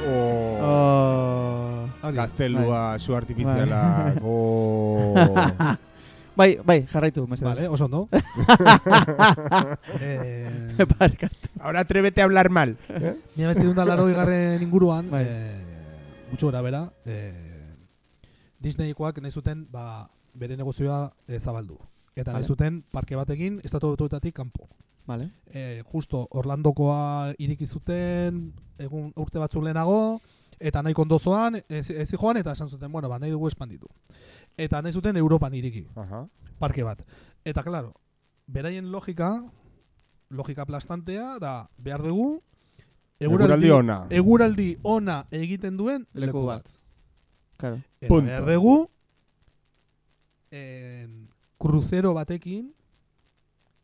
Oh, Oh. Gaztelua, su artifiziala, go... Bai, bai, jarraitu, mesedez. Vale, oso ondo. eh, Parkatu. Ahora atrévete a hablar mal. Mila behatzireun da larogei garren inguruan, Bai. eh, gutxo gara bera, eh, Disneykoak nahi zuten ba, bere negozioa eh, zabaldu. Eta nahi Vale. zuten parke batekin estatu batuetatik kanpo. Vale. Eh, justo Orlandokoa iriki zuten egun urte batzuk lehenago, eta nahi kondozoan, ez, ez joan, eta esan zuten, bueno, ba, nahi dugu espanditu. Eta nahi zuten Europan iriki, Aha. parke bat. Eta, claro, beraien logika, logika plastantea, da, behar dugu, Eguraldi ona. eguraldi ona egiten duen Leku leku bat. bat. Claro. Eta Punto. behar dugu, en, kruzero batekin,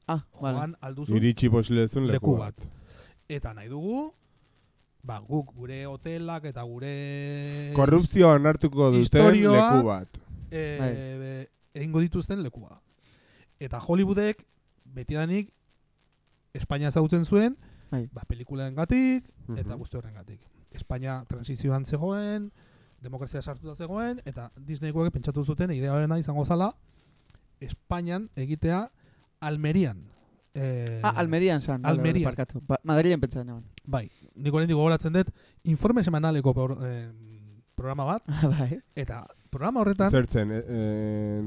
Ah, vale. joan alduzu Iritsi leku bat. bat. Eta nahi dugu, ba, guk gure hotelak eta gure... Korrupzioa onartuko duten leku bat. e, egingo dituzten lekua. Eta Hollywoodek betidanik Espainia zautzen zuen, Bai. ba, pelikulaen gatik, eta Mhm. guzti horren gatik. Espainia transizioan zegoen, demokrazia sartuta zegoen, eta Disneykoek pentsatu zuten idea horrena izango zala, Espainian egitea Almerian. Eh, Ah, Almerian san. vale, vale, Almerian. Parkatu. Ba, Madrilen pentsatzen egon. Bai, nik oraindik gogoratzen dut, informe semanaleko por, eh, programa bat, Ah, bai. eta programa horretan, Zertzen, eh, eh,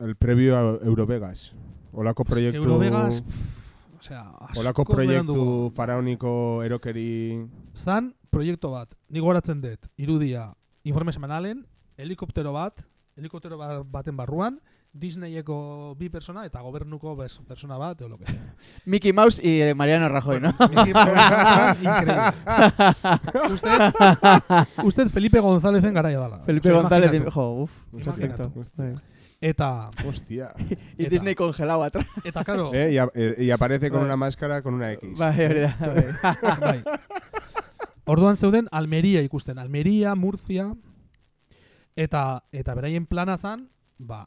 el previo a Eurovegas. Olako proiektu... Eurovegas, pff, osea, Olako proiektu faraoniko erokeri... Zan proiektu bat, nik goratzen dut, irudia, informe semanalen, helikoptero bat, helikoptero ba- baten barruan, Disneyeko bi persona eta gobernuko bes, persona bat, edo lo que sea. Mickey Mouse y eh, Mariano Rajoy, ¿no? Mickey Mouse, increíble. usted, usted Felipe Gonzálezen garaia dala. Felipe González, imaginatu. jo, uf, perfecto. Eta, Hostia. Y Eta- Disney congelado atrás. eta claro, Eh, y, a- eh, y aparece con una máscara con una X. Bai, da. bai. bai. Orduan zeuden Almeria ikusten, Almeria, Murcia, eta eta beraien plana zan, ba,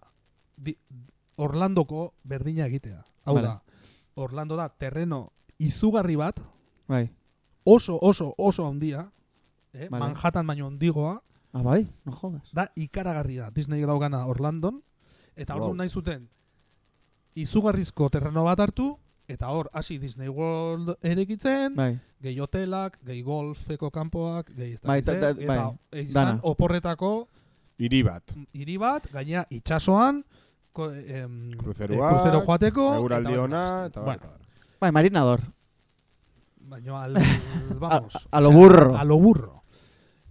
Orlandoko berdina egitea. Hau Vale. da, Orlando da terreno izugarri bat, Bai. oso, oso, oso handia, eh? Vale. Manhattan baino handigoa, Ah, bai, no jodas. da ikaragarria Disney daugana Orlandon, eta orduan Wow. nahi zuten izugarrizko terreno bat hartu, eta hor hasi Disney World erekitzen, Bai. gehi hotelak, gehi golfeko kanpoak, gehi ez Bai, eta bai, izan dana. oporretako Hiri bat. hiri bat, gaina itxasoan, ko, em, Kruzeroak, eh, kruzero joateko, Euraldi ona, eta bar, bueno. Bai, marinador. baino al, vamos, A- a lo burro. A lo burro.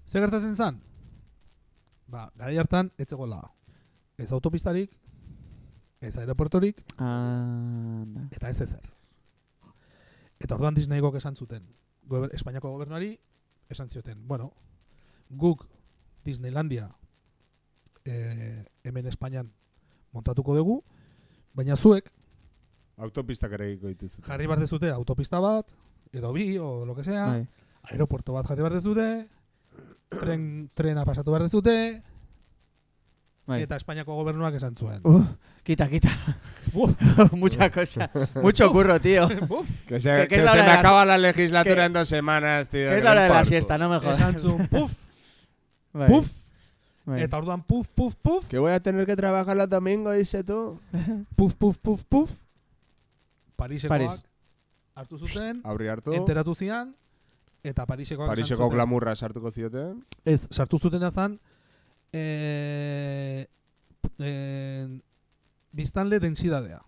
Ze gertatzen zan? Ba, garai hartan, etzegoela. Ez autopistarik, ez aeroportorik, Anda. eta ez ezer. Eta orduan Disneygok esan zuten, gober, Espainiako gobernuari, esan zioten, bueno, guk Disneylandia e, hemen Espainian montatuko dugu, baina zuek Autopistak ere egiko dituzu. jarri behar dezute autopista bat, edo bi, o lo que sea, Bai. aeropuerto bat jarri behar dezute, tren, trena pasatu behar dezute, Bai. eta Espainiako gobernuak esan zuen. Uh, quita, quita. Uf, Mucha cosa. Mucho curro, tío. uf, Que se, Que- que es se me de la- acaba la legislatura que- en dos semanas, tío. Es que la hora de la siesta, no me esan jodas. zuen, puf, Bai. puf, Bai. eta orduan puf, puf, puf, Que voy a tener que trabajar los domingos, dice tú. puf, puf, puf, puf, Parisekoak Paris. hartu zuten, Aurri hartu. enteratu zian, eta Parisekoak Pariseko zuten. glamurra sartuko zioten. Ez, sartu zutena zan, e, e, biztanle densidadea.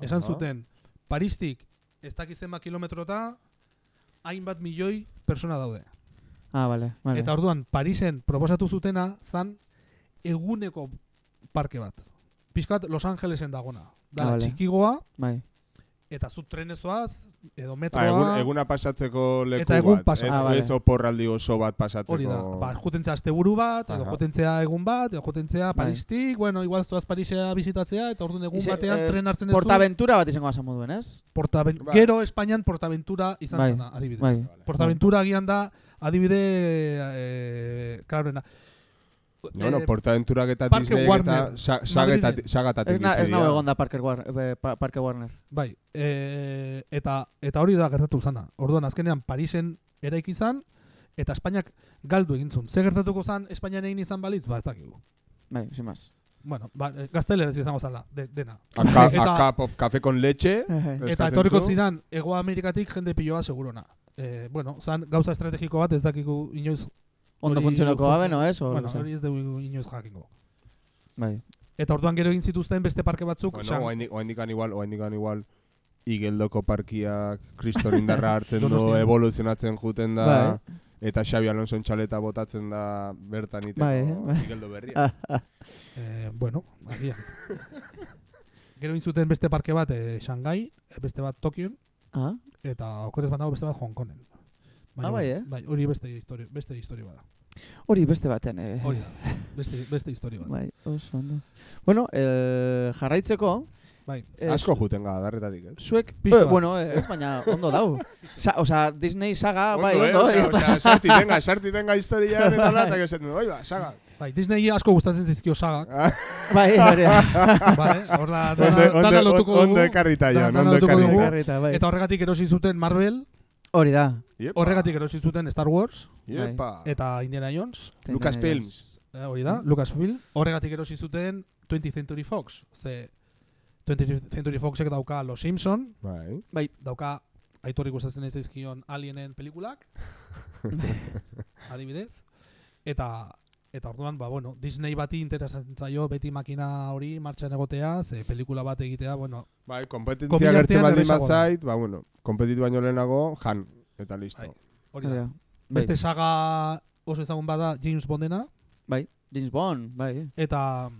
Esan Aha. zuten, Paristik ez dakiz zenbat kilometrota, hainbat milioi persona daude. Ah, vale, vale. Eta orduan, Parisen proposatu zutena zan eguneko parke bat. Pizkat Los Angelesen dagona. Dala, Ah, vale. txikigoa, Bai. Eta zu trenezoaz, edo Ah, metroa, egun, eguna pasatzeko leku Eta egun bat. pasa- Ez, Ah, vale. ez oporraldi oso bat pasatzeko. hori da. Ba, jutentzea asteburu bat, edo jutentzea egun bat, edo jutentzea Bai. Paristik, bueno, igual zoaz Parisea bizitatzea, eta orduan egun Ize- batean eh, tren hartzen duzu. Portaventura bat izango gasa moduen, ez? Portaven Bai. Gero Espainian Portaventura izan Bai, zena, adibidez. bai. Portaventura agian da, adibide, eh. No, no, Eh, Portaventurak eta Disney eta Warner. sa- Madriden. sagetatik sagatatik Ez na, ez nago dira. egon da Parker, War, eh, pa, Parker Warner. Bai, e, eta eta hori da gertatu zana. Orduan azkenean Parisen eraiki zan eta Espainiak galdu egin zuen. Ze gertatuko zan Espainian egin izan balitz? Ba, ez dakigu. Bai, sin más. Bueno, ba, gazteleraz izango zala, de, dena. A, ca- Eta- a cup of café con leche. Eta etorriko zu. zidan Ego Amerikatik jende piloa segurona. Eh, bueno, zan gauza estrategiko bat ez dakigu inoiz, Ondo funtzionako gabe, no, ez? O, bueno, hori ez dugu inoiz jakingo. Bai. Eta orduan gero egin zituzten beste parke batzuk, Bueno, oaindik oaindikan igual, oaindikan igual Igeldoko parkiak kriston indarra hartzen du, evoluzionatzen juten da, Bai. eta Xabi Alonso txaleta botatzen da bertan iteko Bai, bai. Igeldo berria. Eh, bueno, agian. Gero egin zuten beste parke bat eh, Shanghai, eh, beste bat Tokion, Ah, eta okorez banago beste bat Hong Kongen. Ah, bai, eh? Bai, hori beste historia, beste historia bada. hori beste baten, eh. Hori da, beste, beste historia bada. Bai, oso ondo. Bueno, eh, jarraitzeko, Bai, eh, Asko juten gara, darretatik, ez? Zuek, eh, bueno, eh, ez baina ondo dau. Sa, o sea, Disney saga, bai, eh? ondo. Ya está. osea, sarti tenga, sarti tenga historia eta la, eta esaten du, oi ba, saga. bai, Disney asko gustatzen zizkio sagak, Bai, da. vale? Horla, Ondo, dana, ondo, lotuko ondo dugu. ekarrita Dana- jo, dana ondo ekarrita. Bai. Eta horregatik erosi zuten Marvel, Hori da. Iepa, horregatik erosi zuten Star Wars, Iepa. eta Indiana Jones, Lucasfilms. eh, hori da, Lucasfilm. Horregatik erosi zuten 20th Century Fox, ze 20th Century Foxek dauka Los Simpson, Bai. dauka aitorri gustatzen ez zaizkion alienen pelikulak, adibidez, eta eta orduan, ba, bueno, Disney bati interesatzen zaio beti makina hori martxan egotea, ze pelikula bat egitea, bueno, Bai, kompetentzia gertzen baldin bazait, ba, bueno, kompetitu baino lehenago, jan, eta listo. Bai. hori da. da. Beste saga oso ezagun bada James Bondena, Bai. James Bond, bai. Eta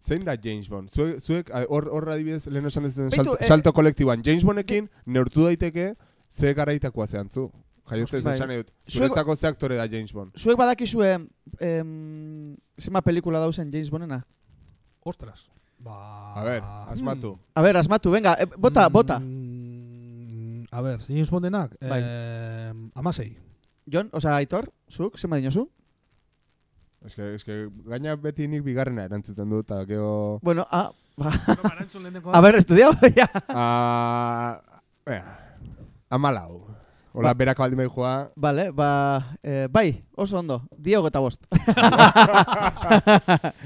Zein da James Bond? Zuek, zuek hor, hor adibidez, lehen esan dezuten salto, eh, salto kolektiboan. James Bondekin neurtu daiteke ze garaitakoa zehantzu. Jaiotzen Bai. esan dut. Zuek- Zuretzako ze aktore da James Bond. Zuek badakizue em, zema pelikula dauzen James Bondena? ostras. Ba... A ber, asmatu. A ber, asmatu, venga, eh, bota, bota. Mm, a ber, James Bondenak, Bai. eh, amasei. Jon, osea, Aitor, zuk, zema dinozu? Ez que, ez que, gaina beti nik bigarrena erantzuten dut, eta gero... Bueno, ah, ba, a a ber, estudiao, ja. Ah, eh, amalau. Hola, berako aldi mehi joa. Vale, ba, eh, bai, oso ondo, Diego eta bost.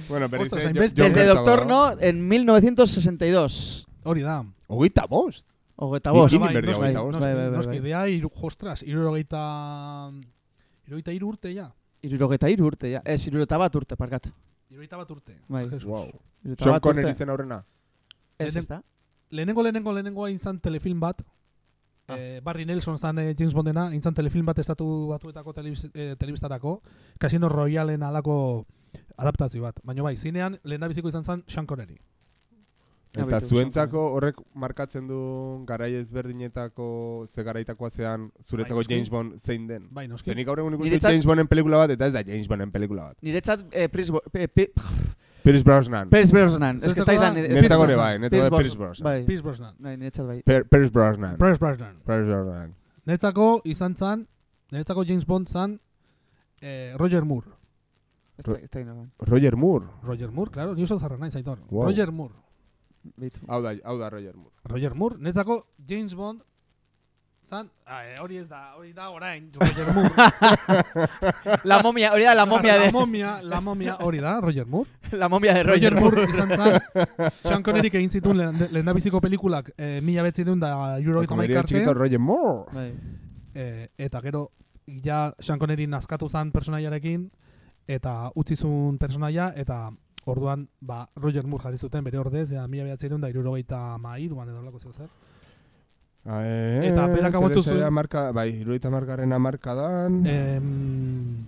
Bueno, berriz Ostras, hainbeste. Jo- Desde Doctor. No, en 1962. Hori da. Hogeita bost. Hogeita bost. Bai, berri noski, hogeita bost. noski, Bai, bai, bai, noski, bai. dea, iru, ostras, irurogeita... Irurogeita iru urte, ja. Irurogeita iru urte, ja. Ez, irurogeita bat urte, parkatu. Irurogeita bat urte. Bai. Jesus. Wow. Sean bat Connery urte. zen aurrena. Ez, ez da? Lehenengo, lehenengo, lehenengoa izan telefilm bat. Eh, Barry Nelson zan eh, James Bondena, intzan telefilm bat estatu batuetako eh, telebistarako, Casino Royalen alako adaptazio bat. Baina bai, zinean lehen biziko izan zen Sean Connery. Eta zuentzako horrek markatzen du garai ezberdinetako ze garaitakoa zean zuretzako Bai. James Bond zein den. Bai, noski. Zenik gaur egun ikusten James Bonden pelikula bat eta ez da James Bonden pelikula bat. Niretzat, eh, Pierce, Bo- pe, pe, Pierce Brosnan. Pierce Brosnan. Ez que estáis lan... Netzako ere bai, netzako Pierce Brosnan. Bai, Pierce Brosnan. bai, niretzat bai. Per- Pierce Brosnan. Pierce Brosnan. Pierce Brosnan. Netzako izan zan, netzako James Bond zan eh, Roger Moore. Ino, bai. Roger Moore. Roger Moore, claro, ni oso zarra naiz, aitor. Roger Moore. Beitu. Hau da, hau da Roger Moore. Roger Moore, netzako James Bond zan, ah, eh, hori ez da, hori da orain, Roger Moore. La momia, hori da la momia La de... momia, la momia, hori da, Roger Moore. La momia de Roger Roger Moore izan zan, Sean Conneryk egin zituen lehen- lehendabiziko pelikulak eh, mila betzirun da el maikarte. Roger Moore. Bai. eh, eta gero ja Sean Connery nazkatu zan personaiarekin eta utzi zuen personaia eta orduan ba, Roger Moore jarri zuten bere ordez ja mila behatzerun da irurogeita mairuan edo lako zeu zer. Ah, eh, Eta berak telesaila zuen- Marka, bai, irurogeita markaren amarkadan. Em,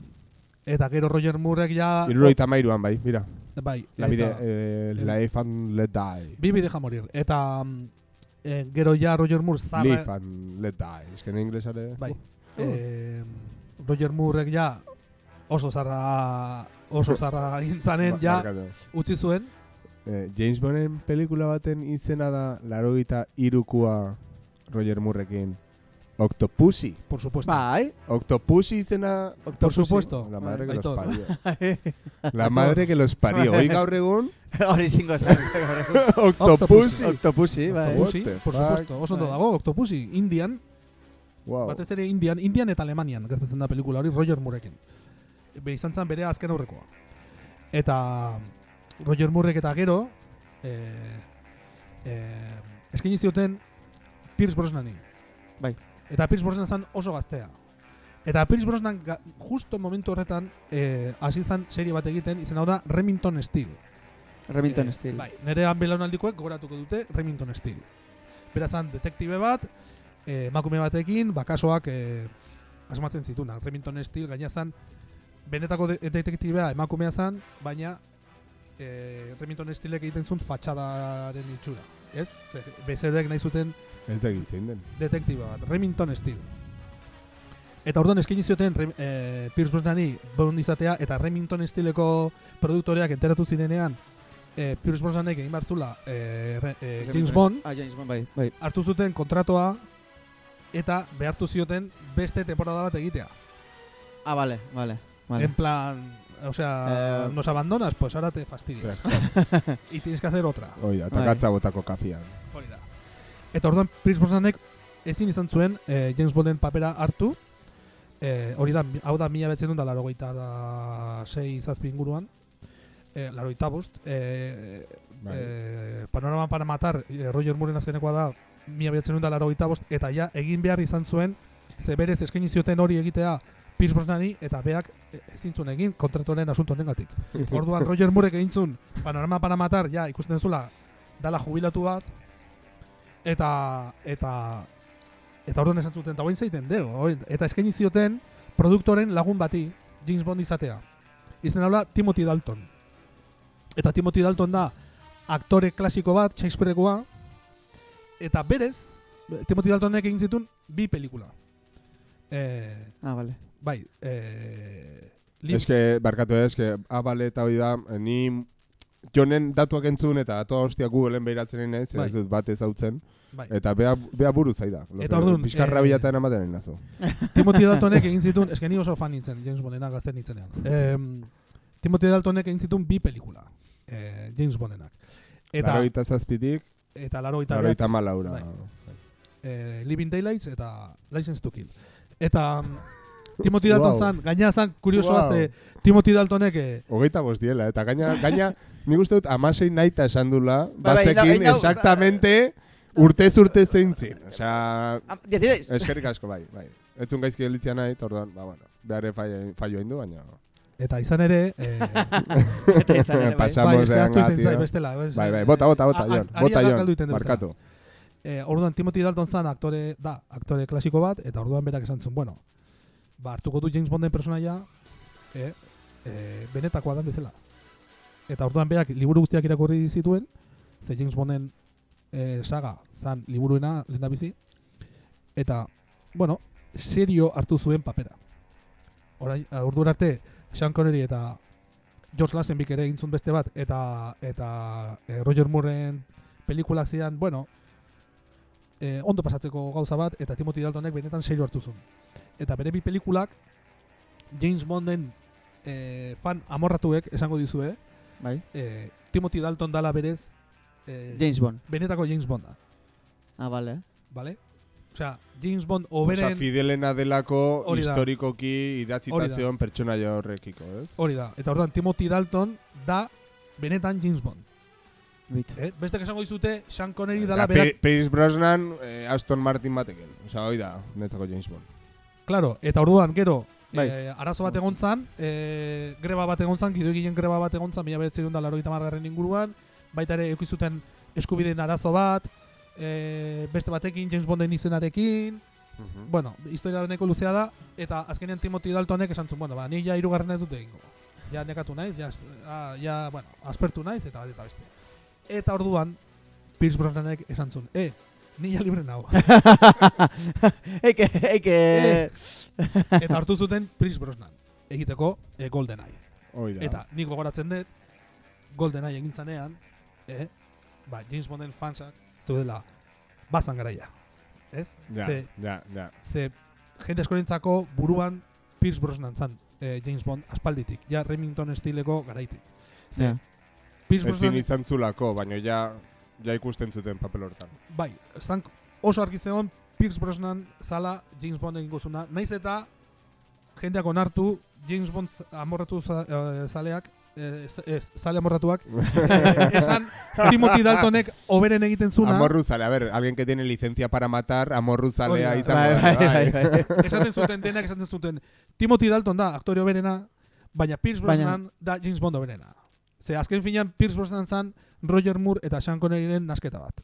eta gero Roger Moorek ja Irurogeita mairuan, bai, mira. bai, La eta- bide, eh, Life and Let Die. bi bide morir eta eh, gero ja Roger Moore zarra Live and Let Die. Ez que en inglesare... bai, eh, Roger Moorek ja oso zarra oso zarra gintzanen ja Barkatu. utzi zuen Eh, James Bonden pelikula baten izena da Larogeita irukua Roger Moorrekin. Octopussy. por supuesto Bai, Octopussy izena... por supuesto La madre que los parió. La madre que los parió. Hoy gaur egun, hori zingo esan. Octopussy. Octopussy, bai. Octopus. Octopussy, por supuesto, oso ondo Bai. dago, Octopussy, Indian, Wow. batez ere Indian, Indian eta Alemanian gertatzen da pelikula hori Roger Moorekin. Be izan zen bere azken aurrekoa. Eta Roger Moorek eta gero, eh, eh, eskaini zioten Pierce Brosnani. Bai. Eta Pierce Brosnan zen oso gaztea. Eta Pierce Brosnan ga, justo momentu horretan eh, hasi zen serie bat egiten, izen hau da Remington Steel. Remington Eh, Steel. Bai, nire belaunaldikoek gogoratuko dute Remington Steel. Berazan, detektibe bat, emakume batekin, bakasoak eh, asmatzen zituna. Remington Steel gaina zan, benetako de detektibea emakumea zan, baina eh, Remington Steelek egiten zuen fatxadaren itxura. Ez? Ze, bezerek nahi zuten Ez egin zein den. detektibe bat, Remington Steel. Eta orduan eskaini zioten eh, Pierce Brosnani Bond izatea eta Remington Steeleko produktoreak enteratu zirenean eh, Pierce Brosnanek egin barzula eh, re- eh, James Bond Ah, James Bond, bai. bai. hartu zuten kontratoa eta behartu zioten beste temporada bat egitea. Ah, vale, vale. Vale. En plan, o sea, Eh, nos abandonas, pues ahora te fastidias. y tienes que hacer otra. Oi, Bai. atakatza botako kafian. Hori da. Eta orduan Pierce Brosnanek ezin izan zuen eh, James Bonden papera hartu. Eh, hori da, hau da mila betzen da larogeita sei zazpi inguruan. Eh, larogeita bost. Eh, Bai. eh, panorama para matar eh, Roger Mooren azkenekoa da mila betzen da larogeita bost. Eta ja, egin behar izan zuen, ze berez eskaini zioten hori egitea Pierce Brosnani eta beak eh, ezin zuen egin kontratoren asunto honengatik. Orduan Roger Moorek egin zuen panorama para matar, ja, ikusten zula, dala jubilatu bat, eta, eta, eta orduan esan zuten, eta hoin zeiten dugu, oin, eta eskaini zioten produktoren lagun bati, James Bond izatea. Izen habla Timothy Dalton. Eta Timothy Dalton da aktore klasiko bat, Shakespearekoa, eta berez, Timothy Daltonek egin zituen bi pelikula. Eh, Ah, vale. Bai, eh, Lim- Ez que, barkatu ez, que abale eta hori da, eh, ni jonen datuak entzun eta atoa hostia Googleen behiratzen nahi naiz, Bai. ez dut bat ezautzen, bai. eta bea, bea buru zaida. Eta orduan, Piskarra eh, bilatzen ematen nahi nazo. Timothy Daltonek egin zituen, eske ni oso fan nintzen, James Bondena gazten nintzenean. Eh, Timothy Daltonek egin zituen bi pelikula, eh, James Bondenak. Eta, Laroita zazpitik, eta laro eta laroita malaura. Bai. eh, Living Daylights eta License to Kill. Eta Timothy Dalton Wow. zan, gaina zan kuriosoa Wow. ze Timothy Daltonek eh, Hogeita bost diela, eta gaina, gaina, nik uste dut amasei naita esan dula, Bai, bai, batzekin indau- exactamente urtez urte zeintzin. Osea, 16. eskerrik asko, bai, bai. Etzun gaizki elitzia nahi, eta orduan, ba, bueno, behare fallo, fallo indu, baina... eta izan ere eh, Eta izan ere, bai. Pasamos bai, eske egiten zait bestela. Bai, bai, bota, bota, bota, Jon, bota, Jon, barkatu. Eh, orduan Timothy Dalton zan aktore da, aktore klasiko bat eta orduan berak esan zuen, bueno, ba hartuko du James Bonden personaia eh, eh, benetakoa den bezala. Eta orduan berak liburu guztiak irakurri zituen, ze James Bonden eh, saga zan liburuena lehendabizi eta bueno, serio hartu zuen papera. Orain, orduan arte Sean Connery eta George Lazenbyk ere egin zuen beste bat eta eta eh, Roger Mooreen pelikulak zidan, bueno, eh, ondo pasatzeko gauza bat eta Timothy Daltonek benetan serio hartu zuen. Eta bere bi pelikulak James Bonden eh, fan amorratuek esango dizue, Bai. eh, Timothy Dalton dala berez eh, James Bond. benetako James Bonda, Ah, vale. ¿vale? Osea, James Bond Osea, oberen fidelena delako Hori da. historikoki idatzita Hori da. zion pertsonaia horrekiko, ez? hori da. Eta orduan Timothy Dalton da benetan James Bond. Bitu. Eh? Beste esango dizute Sean Connery dala Pe- berak, Pierce Brosnan, eh, Aston Martin batekin. Osea, hoi da, netzako James Bond. Claro, eta orduan gero Bai. eh, arazo bat egon zan, eh, greba bat egon zan, gidoegilen greba bat egon zan, mila behatzen da laro margarren inguruan, baita ere eukizuten eskubideen arazo bat, eh, beste batekin, James Bonden izenarekin, bueno, historia nahiko luzea da, eta azkenean Timothy Daltonek esan zuen, bueno, ba, ni ja hirugarren ez dute egingo. Ja nekatu naiz, ja, ah, ja bueno, aspertu naiz, eta bat eta beste. Eta orduan, Pierce Brosnanek esan zuen, eh, ni ja libre nago. Eike, eike... eta hartu zuten Pierce Brosnan, egiteko eh, GoldenEye. Hoi da. Eta nik gogoratzen dut, GoldenEye egin zanean, eh, ba, James Bonden fansak zeudela bazan garaia. Ez? ja, Ze, ja, ja. ze jende askorentzako buruan Pierce Brosnan zan eh, James Bond aspalditik, ja Remington estileko garaitik. Ze, Ja. Pierce Ezin Brosnan, izan zulako, baina ja, ja ikusten zuten papel hortan. bai, zan oso argi zegoen Pierce Brosnan zala James Bond egingo zuna, naiz eta jendeak onartu James Bond amorratu za, eh, zaleak, eh, z- ez, zale amorratuak, eh, esan Timothy Daltonek oberen egiten zuna, Amorru zale, a ver, alguien que tiene licencia para matar, amorru zalea da. izango Bai, da, bai, bai, bai. esaten zuten denak esaten zuten Timothy Dalton da aktore oberena, baina Pierce Baina- Brosnan da James Bond oberena. Ze azken finean Pierce Brosnan zan Roger Moore eta Sean Conneryren nasketa bat.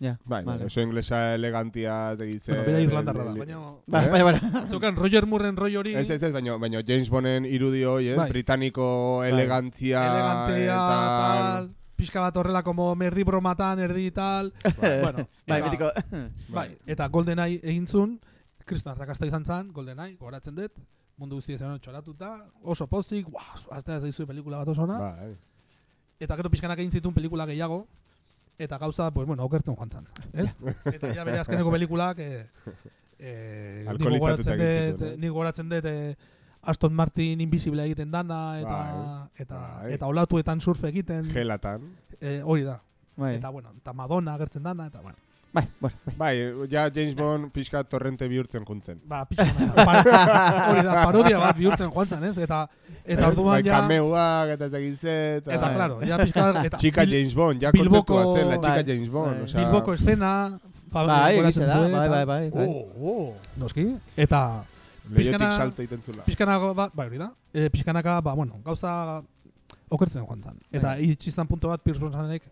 Ja, Bai, vale. oso inglesa elegantia tegize. Bueno, bera Irlandarra da, baina Bai, Eh? bai, bai. zeukan Roger Mooreren roi hori Ez, ez, ez, baina, baina James Bonden irudi hoi, ez? Bai. Britaniko elegantzia elegantea, eta... tal, pixka bat horrela como Merri Bromatan, erdi tal, bueno, Bai, eta- betiko... bai, eta GoldenEye egin zuen, kriston arrakasta izan zen, GoldenEye, gogoratzen dut, mundu guztia zen txoratuta, oso pozik, wow, aztea zaizu pelikula bat oso ona, Bai. Eta gero pixkanak egin zituen pelikula gehiago, eta gauza, pues bueno, okertzen joan zen, ez? eta ja bere azkeneko pelikulak, eh, eh, nik Alkoholizatuta gogoratzen dut, nik gogoratzen dut, eh, Aston Martin invisible egiten dana, eta, Bai, eta, bai. eta olatuetan surf egiten, Gelatan. eh, hori da. Bai, Eta, bueno, eta Madonna agertzen dana, eta, bueno, bai, bueno, bai. Bai, ja James Bond pixka torrente bihurtzen juntzen. ba, pixkana, par, hori da, parodia bat bihurtzen joan zen, ez? Eta, eta orduan bai, ja, kameuak eta ez dakit ze, eta... eta, claro, ja pixka, eta Chica James Bond, ja Bilboko- kontzeptua zen, la chica Bai, James Bond. bai. osea- Bilboko estena, Bai, egize da, bai, bai, bai, bai. Oh, oh. Noski, eta Leiotik salto egiten zula. pixkanaka, ba, bai hori da, e, pixkanaka, ba, bueno, gauza okertzen joan zan. Eta Bai. itxizan punto bat Pierce Brosnanek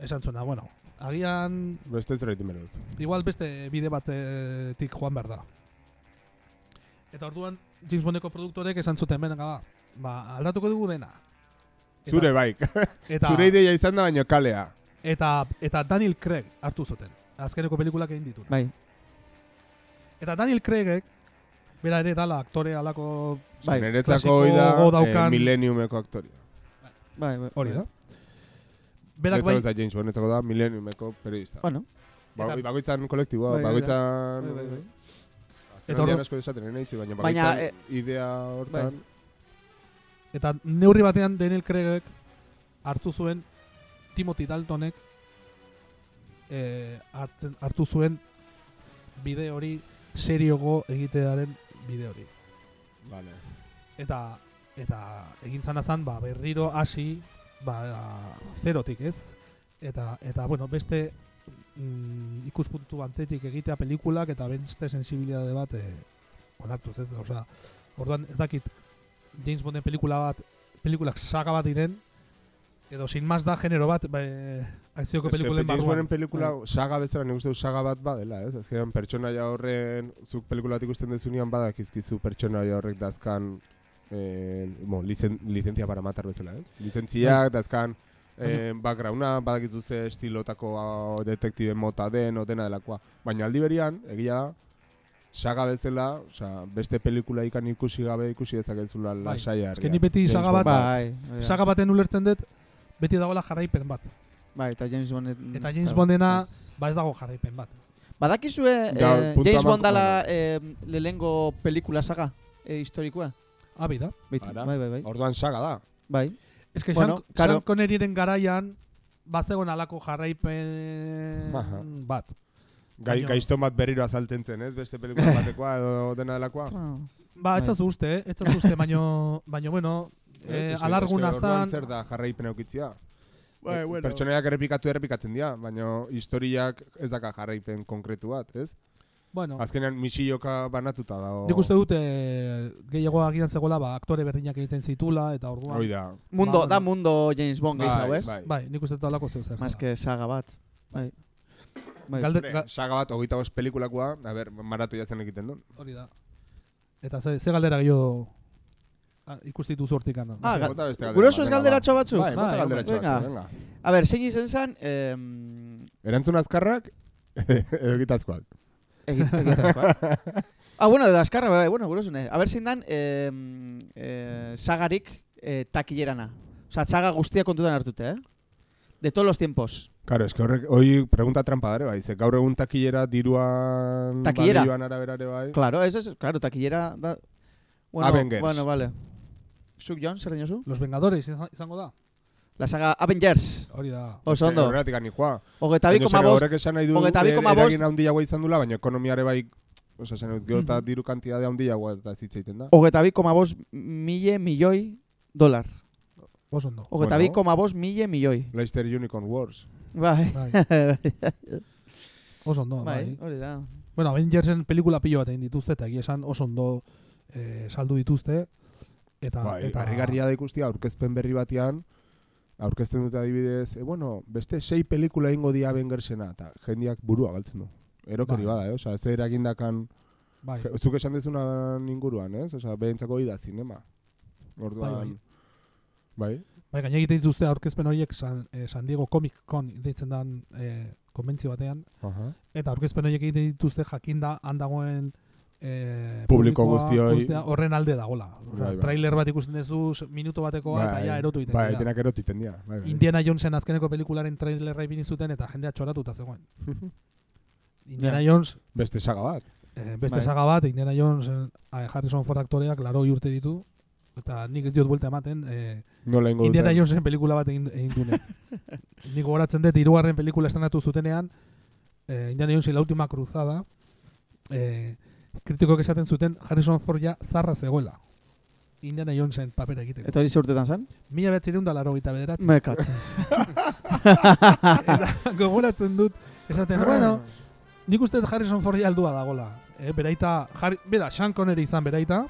esan zuena, bueno, agian Beste ez behar dut. igual beste bide batetik joan behar da. Eta orduan James Bondeko produktorek esan zuten, benga ba, ba, aldatuko dugu dena. Eta- Zure bai. Eta, Zure ideia izan da baino kalea. eta, eta Daniel Craig hartu zuten. Azkeneko pelikulak egin ditu. Bai, Eta Daniel Craigek, bera ere dala aktore alako Bai, Niretzako hoi da go eh, daukan- millenniumeko aktoria. bai, bai. hori da. Bai. Berak bai, da James Bond, niretzako da millenniumeko periodista. Bueno, Ba, Eta- bakoitzan kolektiboa, Bai, bai, bakoitzan... bai, bai, bai. Azken Eta ordu- asko esaten nahi nahi, baina bakoitzan eh, idea hortan... eta neurri batean Daniel Craigek hartu zuen Timothy Daltonek eh, hartzen, hartu zuen bide hori seriogo egitearen bide hori. Vale. Eta eta egin zana zan, ba, berriro hasi ba, zerotik, ez? Eta, eta bueno, beste mm, ikuspuntu bantetik egitea pelikulak eta beste sensibilitate bat eh, onartuz, ez? Osea, orduan ez dakit James Bonden pelikula bat, pelikulak saga bat diren, edo sin más da genero bat, ba, eh, que pelikulen James Bonden barruan. pelikula saga bezala nik uste saga bat badela, ez? Azkenean pertsonaia horren, zuk pelikula bat ikusten dezunean badakizkizu pertsonaia horrek dazkan eh, bon, licen, licentzia para matar bezala, ez? Lizentziak, dazkan eh, backgrounda, badakizu ze estilotako ah, detektibe mota den, o dena delakoa. Baina aldi berian, egia da, saga bezala, osea, beste pelikula ikan ikusi gabe ikusi dezakezula Bai, lasaia. eske ni beti saga bat- bai. da. Saga baten ulertzen dut, beti dagoela jarraipen bat. Bai, eta James Bond... Eta James Bondena, ba ez dago jarraipen bat. Badakizue eh, James amanko- Bond dala eh, lehengo pelikula saga eh, historikoa? Abi da. Beti, Ara. bai, bai, bai. Orduan saga da. Bai, Ez que Bueno, Sean, claro. Sean Conneryren garaian, bazegon alako jarraipen Aha. bat. Gai, gaizton bat berriro azaltzen zen, ez? Beste pelikula batekoa edo dena delakoa. Ba, Bai. etzazu uste, eh? etzazu uste, baino, baino bueno, eh, alarguna zan, Zer da jarraipen eukitzia? Bai, Eh, bueno. Pertsonaiak errepikatu errepikatzen dira, baina historiak ez daka jarraipen konkretu bat, ez? Bueno, Azkenean misioka banatuta dago. nik uste dut eh, gehiago agian zegoela, ba, aktore berdinak egiten zitula, eta orduan, Hoi da. Mundo, Ba, da bueno. mundo James Bond gehiago, ez? bai. bai, nik uste dut alako zeu zer. Que saga bat. Bai. Bai. Galde, ga, saga bat, hogeita bost pelikulakoa, a ber, maratu jazen egiten duen. hori da. Eta ze, ze galdera gehiago ah, ikusti dituzu hortik anan. Ah, ga- Bota beste Gure oso ez galderatxo batzuk? Bai, bota Bai, galderatxo venga. batzuk, venga. A ber, zein izen zan, em, Erantzun azkarrak, edo egitazkoak. Egit- egitazkoa. ah, bueno, edo azkarra, bai, bueno, gure osune. A ber, zein dan, em, eh, sagarik eh, takilerana. Osa, saga guztia kontutan hartute, eh? De todos los tiempos. Claro, es que horrek, hoi pregunta trampa dare bai, ze gaur egun takillera diruan Takillera. balioan araberare bai. Claro, eso es, claro, takilera da... Bueno, Avengers. Bueno, vale. Zuk, John, zer dinozu? Los Vengadores izan- izango da. La saga Avengers. Hori da. Oso ondo. Horregatik ani joa. Hogeta bi Baina koma esan bost. Horrek esan nahi du er- eragin handiagoa izan dula, baina ekonomiare bai, oza, esan dut, gero eta Mhm. diru kantidade handiagoa eta zitzaiten da. Hogeta bi koma bost mille milioi dolar. Oso ondo. Hogeta Bueno. bi koma bost mille milioi. Leicester Unicorn Wars. Bai. Bai. Oso ondo, bai, bai. hori da. Bueno, Avengersen pelikula pilo bat egin dituzte, eta egia esan oso ondo eh, saldu dituzte. Eta, Bai, eta harrigarria da ikustia aurkezpen berri batean, aurkezten dute adibidez, e, bueno, beste sei pelikula egingo dia Avengersena, eta jendiak burua galtzen du. Erokeri Bai. bada, eh? Osa, zer egindakan, Bai, zuk esan dezunan inguruan, ez? Osa, behentzako da zinema. Orduan, Bai, bai. bai gaine egiten dituzte aurkezpen horiek San, eh, San Diego Comic Con deitzen den eh, konbentzio batean. Aha. Eta aurkezpen horiek egiten dituzte jakinda handagoen eh, Publiko guztioi- horren alde dagola. Osea, Bai, bai. trailer bat ikusten duzu minutu batekoa eta ja erotu egiten Bai, dira. denak erotiten dira. Bai, bai. Indiana Jonesen azkeneko pelikularen trailerra ibili zuten eta jendea txoratuta zegoen. Indiana Ja. Jones Beste saga bat. eh, beste Bai. saga bat, Indiana Jones eh, Harrison Ford aktoreak laro urte ditu eta nik ez diot buelta ematen eh, Nola ingo Indiana duten. Jonesen pelikula bat egin, egin dune. nik gogoratzen dut hirugarren pelikula estrenatu zutenean eh, Indiana Jones y la última cruzada eh, kritikok esaten zuten Harrison Ford ja zarra zegoela. Indiana Jonesen papera egiteko. Eta hori zeurtetan zan? Mila behatzireun da laro gita bederatzi. Eta gogoratzen dut, esaten, bueno, nik uste Harrison Ford aldua dagola. Eh, beraita, Harry, bera, Sean Connery izan beraita,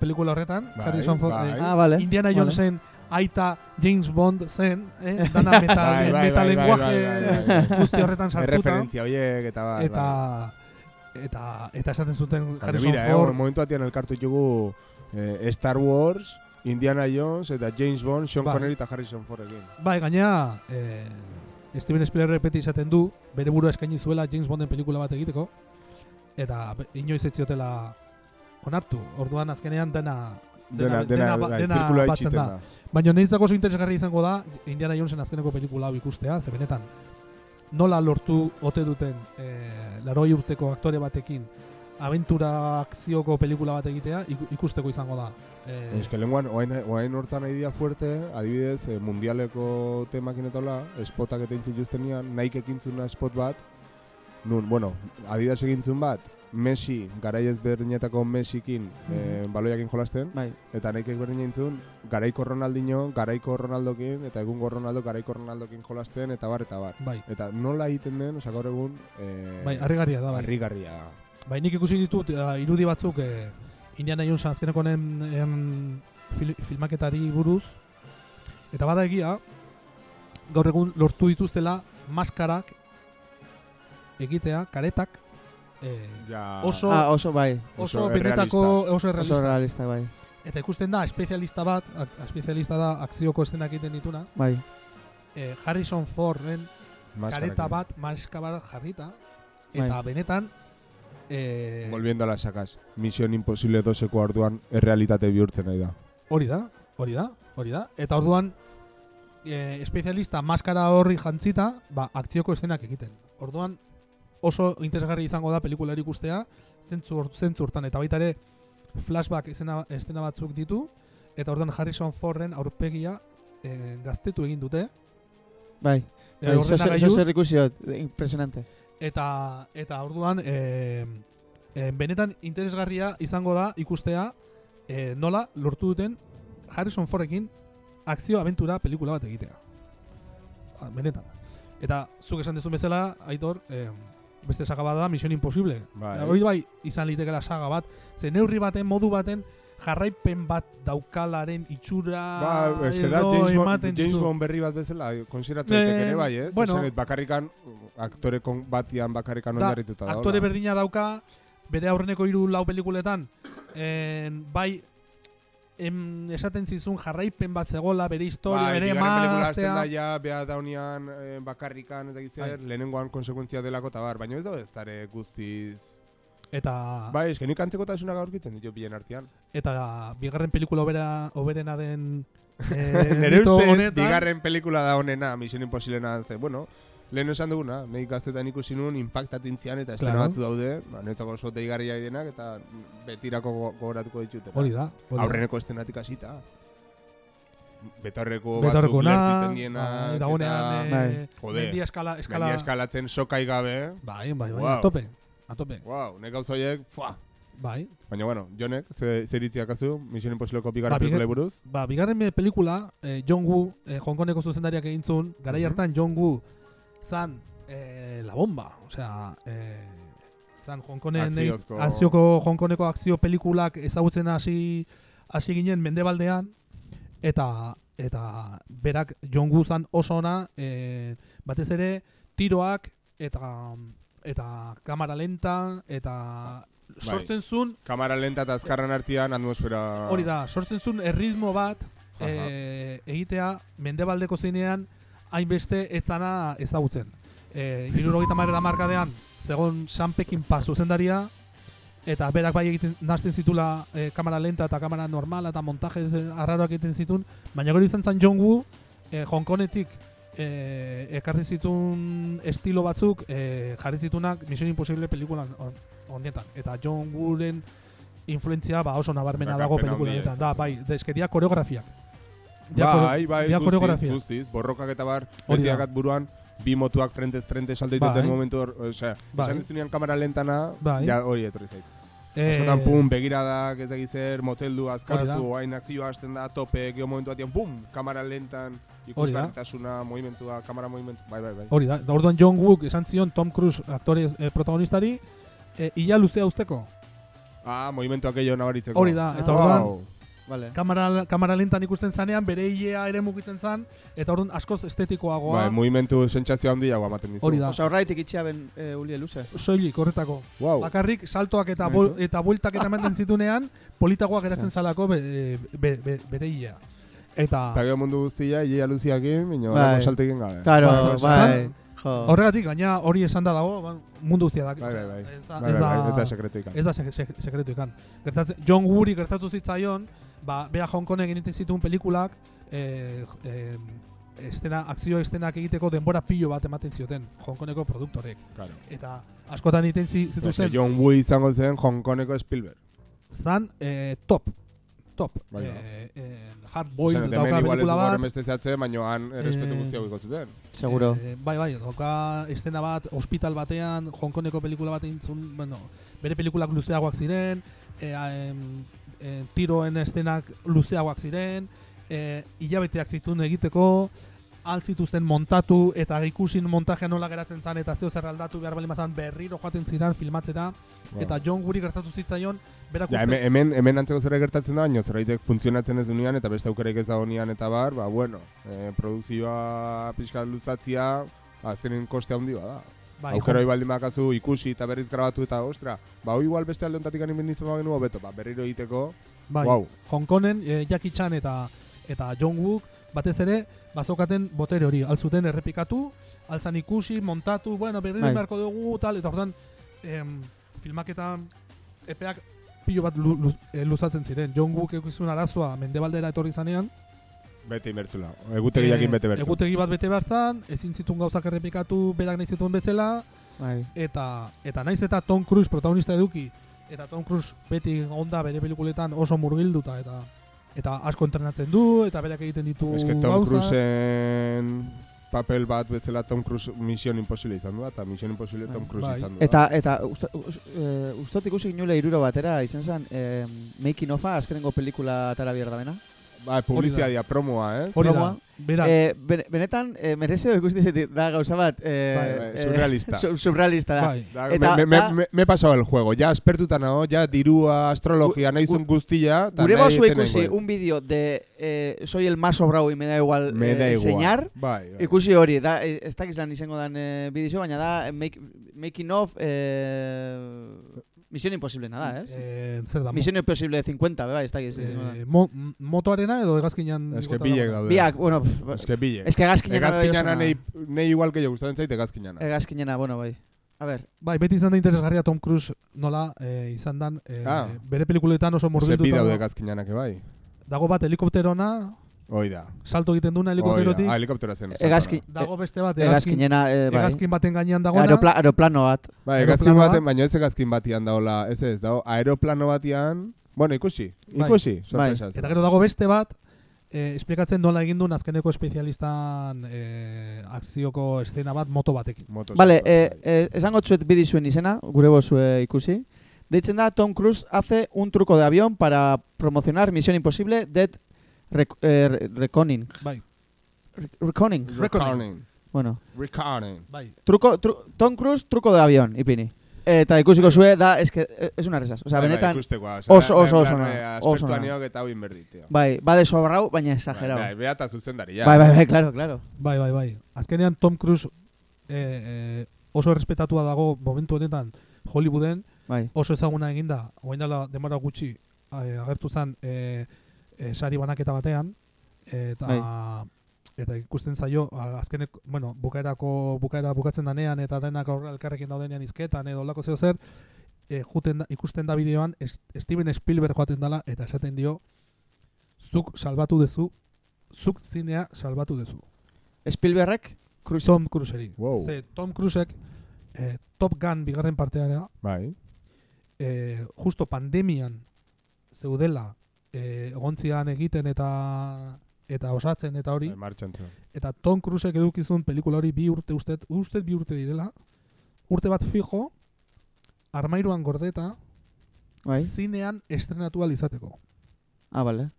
pelikula horretan, Bai, Harrison Ford, bai. eh, ah, vale. Indiana vale. Jonesen aita James Bond zen, eh, dana meta, Bai, bai, bai, metalenguaje bai, bai, bai, bai. guzti horretan sartuta. Erreferentzia horiek eta bai. eta, bai. Eta, eta esaten zuten Harrison mira, eh, Ford, momentu batean elkartu ditugu eh, Star Wars Indiana Jones eta James Bond, Sean Bai. Connery eta Harrison Fordekin. Bai, gaina, eh, Steven Spielberg beti izaten du, bere burua eskaini zuela James Bonden pelikula bat egiteko, eta inoiz ez ziotela onartu. Orduan azkenean dena Dena, Dena- dena, dena ba- bai, dena batzen itxiten da. da. Baina niretzako oso interesgarri izango da Indiana Jonesen azkeneko pelikula hau ikustea, ze benetan nola lortu ote duten e, laroi urteko aktore batekin aventura akzioko pelikula bat egitea iku- ikusteko izango da. E, Ez que lenguan, oain, oain hortan dia fuerte, adibidez, eh, mundialeko temakin etola, spotak eta intzin justenian, naik ekintzuna spot bat, nun, bueno, adidas egintzun bat, Messi, garaiez berdinetako Messikin eh, baloiakin jolasten, Bai, eta naik berdin eintzun, garaiko Ronaldinho, garaiko Ronaldokin, eta egungo Ronaldo, garaiko Ronaldokin jolasten, eta bar, eta bar. bai, Eta nola egiten den, osa gaur egun, eh, bai, harrigarria da, bai. harrigarria. Bai, nik ikusi ditut eh, irudi batzuk eh, Indiana Jones azkeneko em, fil, filmaketari buruz. Eta bada egia, gaur egun lortu dituztela maskarak egitea, karetak, eh, Ja, Oso- ah, oso bai, oso, Oso benetako oso oso errealista. realista bai. Eta ikusten da, espezialista bat, espezialista da akzioko estenak egiten dituna, Bai, eh, Harrison Forden kareta bat, maska bat jarrita, eta Bai. benetan, eh, Volviendo a las sacas. Misión Imposible 2eko orduan errealitate bihurtzen nahi da. Hori da, hori da, hori da. Eta orduan, e, espezialista maskara horri jantzita, ba, akzioko eszenak egiten. Orduan, oso interesgarri izango da pelikulari ikustea, zentzu, zentzu hortan, eta baita ere, flashback esena, estena batzuk ditu, eta orduan Harrison Forden aurpegia e, gaztetu egin dute, bai. e, bai zo ordenagailuz, zer ikusi dut, impresionante. eta, eta orduan, e, e, benetan interesgarria izango da ikustea e, nola lortu duten Harrison Fordekin akzio aventura pelikula bat egitea. Ah, Benetan. Eta zuk esan dezun bezala, Aitor, e, beste saga bat da Mission Impossible. Bai. Hori bai izan litekela saga bat, ze neurri baten, modu baten, jarraipen bat daukalaren itxura Ba, da edo James, Bond, James. Bond berri bat bezala, konsideratu Eh, ere bai, ez? bueno. Esan dut, bakarrikan, aktore kon batian bakarrikan Da, oinarrituta dagoela. aktore berdina dauka, bere aurreneko hiru lau pelikuletan, en, bai, em, esaten zizun jarraipen bat zegola, bere historia, bai, bere pelikula hasten da ja, beha daunean eh, bakarrikan, eta gizzer, Bai. lehenengoan konsekuentzia delako eta bar, baina ez da ez dare guztiz... Eta, Bai, eske nik antzekotasunak aurkitzen ditu bien artean. eta bigarren pelikula obera, oberena den eh, Nere ustez, honetan, bigarren pelikula da honena, Mission Impossiblena ze, bueno, lehen esan duguna, nahi gaztetan ikusi nuen impactatintzian eta estena Claro. batzu daude, ba, niretzako oso deigarria denak eta betirako go- gogoratuko ditutena. Hori da. Aurreneko estenatik hasita. Betarreko batzuk lertuten bai, dagoenean, Bai. eh, Jode, mendia eskala, eskala, Gainera eskalatzen sokai gabe. bai, bai, bai, Wow. a tope, a tope, Wow, nek gauza horiek, fua. bai. Baina bueno, Jonek, ze, zer itziak azu, Mission Impossibleko bigarren Ba, pelikulei buruz? Ba, bigarren pelikula, eh, John Woo, eh, Hong Kongeko zuzendariak egin zuen, garai Mhm. hartan John Woo zan eh, la bomba, osea, eh, zan Hong Kongen Akziozko- akzioko Hong Kongeko akzio pelikulak ezagutzen hasi hasi ginen mendebaldean eta eta berak Woo zan oso ona, eh, batez ere tiroak eta eta kamera lenta eta sortzen zuen Kamara lenta eta azkarran artean atmosfera... Hori da, sortzen zuen erritmo bat Aha. e, egitea mendebaldeko zeinean hainbeste etzana ezagutzen. E, Irurogeita marrera markadean, zegon San Pekin Paz zuzendaria, eta berak bai egiten nazten zitula e, kamera lenta eta kamera normala eta montajez eh, arraroak egiten zitun, baina gero izan zen John Woo, e, Hong Kongetik e, ekarri zitun estilo batzuk e, jarri zitunak Mission Impossible pelikulan hon- honetan. Eta John Wooren influentzia ba oso nabarmena dago Ekarpen pelikula handia honetan. ez. Da, bai, deskeria koreografiak. Bai, bai, guztiz, guztiz. Borrokak eta bar, Hori beti da. akat buruan, bi motuak frentez frente Bai. dituten momentu hor, osea, Bai. esan dizunean kamera lentana, Bai. ja hori etorri zait. Eh, Askotan, pum, begiradak, ez dakiz zer, moteldu, azkartu, hain akzioa hasten da, tope, geho momentu batean, pum, kamera lentan, ikusgarritasuna, movimentua, kamera movimentu, bai, bai, bai. Hori da, da orduan John Woo esan zion Tom Cruise aktore eh, protagonistari, eh, ia luzea usteko. Ah, movimentuak gehiago nabaritzeko. Hori da, eta orduan, Wow. Vale. kamera, kamera lentan ikusten zanean, bere hilea ere mugitzen zan, eta orduan askoz estetikoagoa. Bai, mugimendu sentsazio handiagoa ematen dizu. Hori da. Osa, horraitik itxia ben e, ulie luze. Soilik, horretako. Wow. Bakarrik saltoak eta bol, eta bueltak eta ematen zitunean, politagoa geratzen zalako be, be, be, bere hilea. Eta Eta gero mundu guztia, ile luziakin, baina Bai. saltekin gabe. Claro, Bai, bai. Jo. horregatik, gaina hori esan da dago, ba, mundu guztia da. Bai, bai, bai. Ez da, Bai, ez bai, da, bai, ez da sekretu ikan. Ez da sek sek sekretu ikan. Gertatzen, John Woori gertatu zitzaion, ba, bea Hong Kongen egiten zituen pelikulak, eh, eh, estena, akzio estenak egiteko denbora pilo bat ematen zioten Hong Kongeko produktorek. Claro. Eta askotan egiten zituzten, John Woo izango zen Hong Kongeko Spielberg. zan eh, top. Top. Bai, eh, eh, hard Osea, hemen dauka pelikula bat. horren zehatzen, baina han errespetu guztia goiko zuten. Seguro. Eh, bai, bai, dauka estena bat, ospital batean, Hong Kongeko pelikula bat egin zuen, bueno, bere pelikulak luzeagoak ziren, e, em, e, tiroen estenak luzeagoak ziren, e, hilabeteak zituen egiteko, al zituzten montatu eta ikusin montajea nola geratzen zen eta zeo zer aldatu behar bali mazan berriro joaten ziren filmatzera eta John Woody gertatu zitzaion berak Ja, hemen, hemen, hemen antzeko zera gertatzen da, baina zerbaitek funtzionatzen ez dunean eta beste aukerik ez dagoenean eta bar, ba, bueno, e, produzioa pixka luzatzia, azkenin koste handi da. Bai, Aukera hori baldin bakazu ikusi eta berriz grabatu eta ostra, ba, hoi igual beste alde ontatik animen izan bagenu hobeto, ba, berriro egiteko, bai, wow. Hong Kongen e, Jackie Chan eta eta John Wook batez ere bazokaten botere hori, alzuten errepikatu, altzan ikusi, montatu, bueno, berriro Bai. beharko dugu, tal, eta orduan em, filmaketa epeak pilo bat lu, lu, eh, luzatzen ziren. John Wook eukizun arazoa mendebaldera etorri zanean, Bete inbertzula. Egutegiakin bete bertzu. egutegi bat bete bertzan, ezin zituen gauzak errepikatu berak nahi zituen bezala, Bai. eta eta naiz eta Tom Cruise protagonista eduki eta Tom Cruise beti onda bere pelikuletan oso murgilduta eta eta asko entrenatzen du eta berak egiten ditu Ez que Tom gauzak. Cruiseen papel bat bezala Tom Cruise Mission Impossible izan du, eta Mission Impossible Tom Cruise Bai. izan du. Eta, eta usta, us, e, ustot ikusi ginule iruro batera, izan zen, e, making ofa, azkenengo pelikula atara bihar da bena. Ba, publizitatea, promoa, eh? Hori da, Promoa. berak, E, bene- benetan, e, merezi edo ikusti zait da gauza bat. E, Bai, bai, e, surrealista. su- surrealista da. bai, Da, Eta me, me, da- me, me he pasado el juego, ja aspertuta nago, ja dirua, astrologia, nahi zuen guztia, Gure bauzua ikusi un vídeo de eh, soy el más sobrado y me da igual Me da eh, igual. enseñar. Bai, bai. Ikusi hori, da, eh, ez dakiz lan izango dan eh, bideo, baina da eh, make, making of eh, Misión Imposible, nada, ez? eh, zer da, mo- Misión Imposible 50, bai, ez dakiz. eh, mo, motoarena edo egazkinan Ez que bilek daude. Biak, bueno, Ez que bilek. ez que egazkinena Egazkinana nahi, nahi igual que jo gustatzen zait egazkinana. Egazkinena, bueno, bai. A ver, Bai, beti izan da interesgarria Tom Cruise nola eh, izan dan eh, Ah. bere pelikuletan oso Ze bi murgilduta daude dago. egazkinanak bai. dago bat helikopterona Hoi da. salto egiten duna Hoi helikopterotik Ah, helikoptera zen. Egazki- dago beste bat egazkin, egazkinena, eh, bai. egazkin baten gainean dagoena Aeropla, aeroplano bat. Bai, egazkin baten, baina ez egazkin batian daola, ez ez, dago aeroplano batian, bueno, ikusi, Bai. ikusi, sorpresa. Eta gero dago beste bat, eh, esplikatzen nola egin duen azkeneko espezialistan eh, akzioko estena bat moto batekin. Motos. Vale, eh, eh, esango txuet bidi zuen izena, gure bozue ikusi. Deitzen da, Tom Cruise hace un truco de avión para promocionar Misión Imposible Dead Rec eh, Re- Reckoning. Bai, Re- Reckoning. Recording. Bueno, Recording. bai. truco, tru Tom Cruise, truco de avión, ipini. Eta ikusiko zue, da, es que eh, es una resas. O sea, Bai, bai, benetan, oso, oso, oso eh, oso aspertu ona. aniok eta hau inberdit, tío. bai, va de sobrau, baina exagerado. Bai, bai, eta zuzendaria. Bai, bai, bai, claro, claro. Bai, bai, bai. Azkenean Tom Cruise eh, eh, oso errespetatua dago momentu honetan Hollywooden, Bai. oso ezaguna eginda, orain dela demora gutxi eh, agertu zen eh, eh, sari banaketa batean eta Bai. eta ikusten zaio azkenek, bueno, bukaerako bukaera bukatzen danean eta denak aurre elkarrekin daudenean izketan edo lako zeo zer, eh, juten da, ikusten da bideoan Steven Spielberg joaten dela eta esaten dio zuk salbatu dezu, zuk zinea salbatu dezu. Spielbergek, Cruise. Tom Cruiseri. Wow. Ze Tom Cruisek eh, Top Gun bigarren parteara Bai. eh, justo pandemian zeudela eh, egontzian egiten eta eta osatzen eta hori zuen. eta Tom Cruisek edukizun pelikula hori bi urte ustet, ustet bi urte direla urte bat fijo armairuan gordeta Bai. zinean estrenatu izateko. Ah, vale.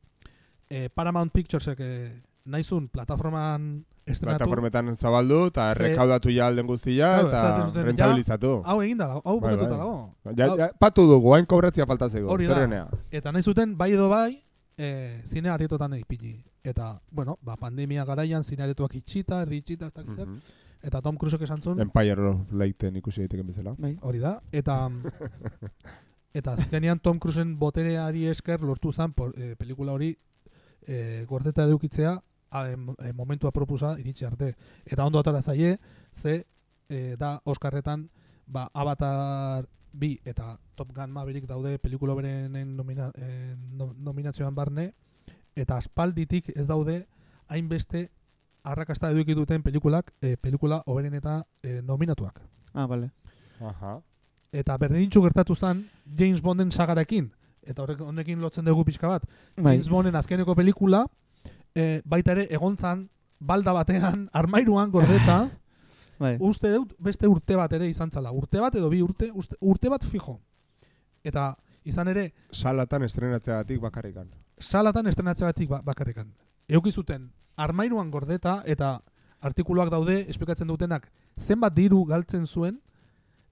Eh, Paramount Picturesek eh, naizun plataforman estrenatu. Plataformetan zabaldu, eta rekaudatu ja alden guztia, eta rentabilizatu. Hau eginda dago, hau Bai, bukatuta bai. dago. Ja, ja, patu dugu, hain kobratzia falta zego. Hori da. Eta nahi zuten, bai edo bai, e, zine aretotan ipini. Eta, bueno, ba, pandemia garaian zine aretoak itxita, erdi itxita, ez dakit zer. Mhm. Eta Tom Cruisek esan zuen, Empire of Lighten ikusi daiteken bezala. Bai. hori da, eta eta azkenean Tom Cruisen botereari esker lortu zen por, e, pelikula hori e, gordeta edukitzea a, e, mo- momentua proposa iritsi arte. Eta ondo atara zaie, ze e, da Oscarretan ba, Avatar bi eta Top Gun Maverick daude pelikula berenen nomina, e, no, nominazioan barne, eta aspalditik ez daude hainbeste arrakasta eduki duten pelikulak, e, pelikula oberen eta e, nominatuak. Ah, vale. Aha. Eta berdintxu gertatu zen James Bonden sagarekin. Eta horrek honekin lotzen dugu pixka bat. Bai. James Bonden azkeneko pelikula, e, baita ere egontzan, balda batean, armairuan gordeta, Bai. uste dut beste urte bat ere izan zala. Urte bat edo bi urte, uste, urte bat fijo. Eta izan ere, Salatan estrenatzeagatik bakarrikan. salatan estrenatzeagatik ba, bakarrikan. Euki zuten armairuan gordeta eta artikuluak daude esplikatzen dutenak zenbat diru galtzen zuen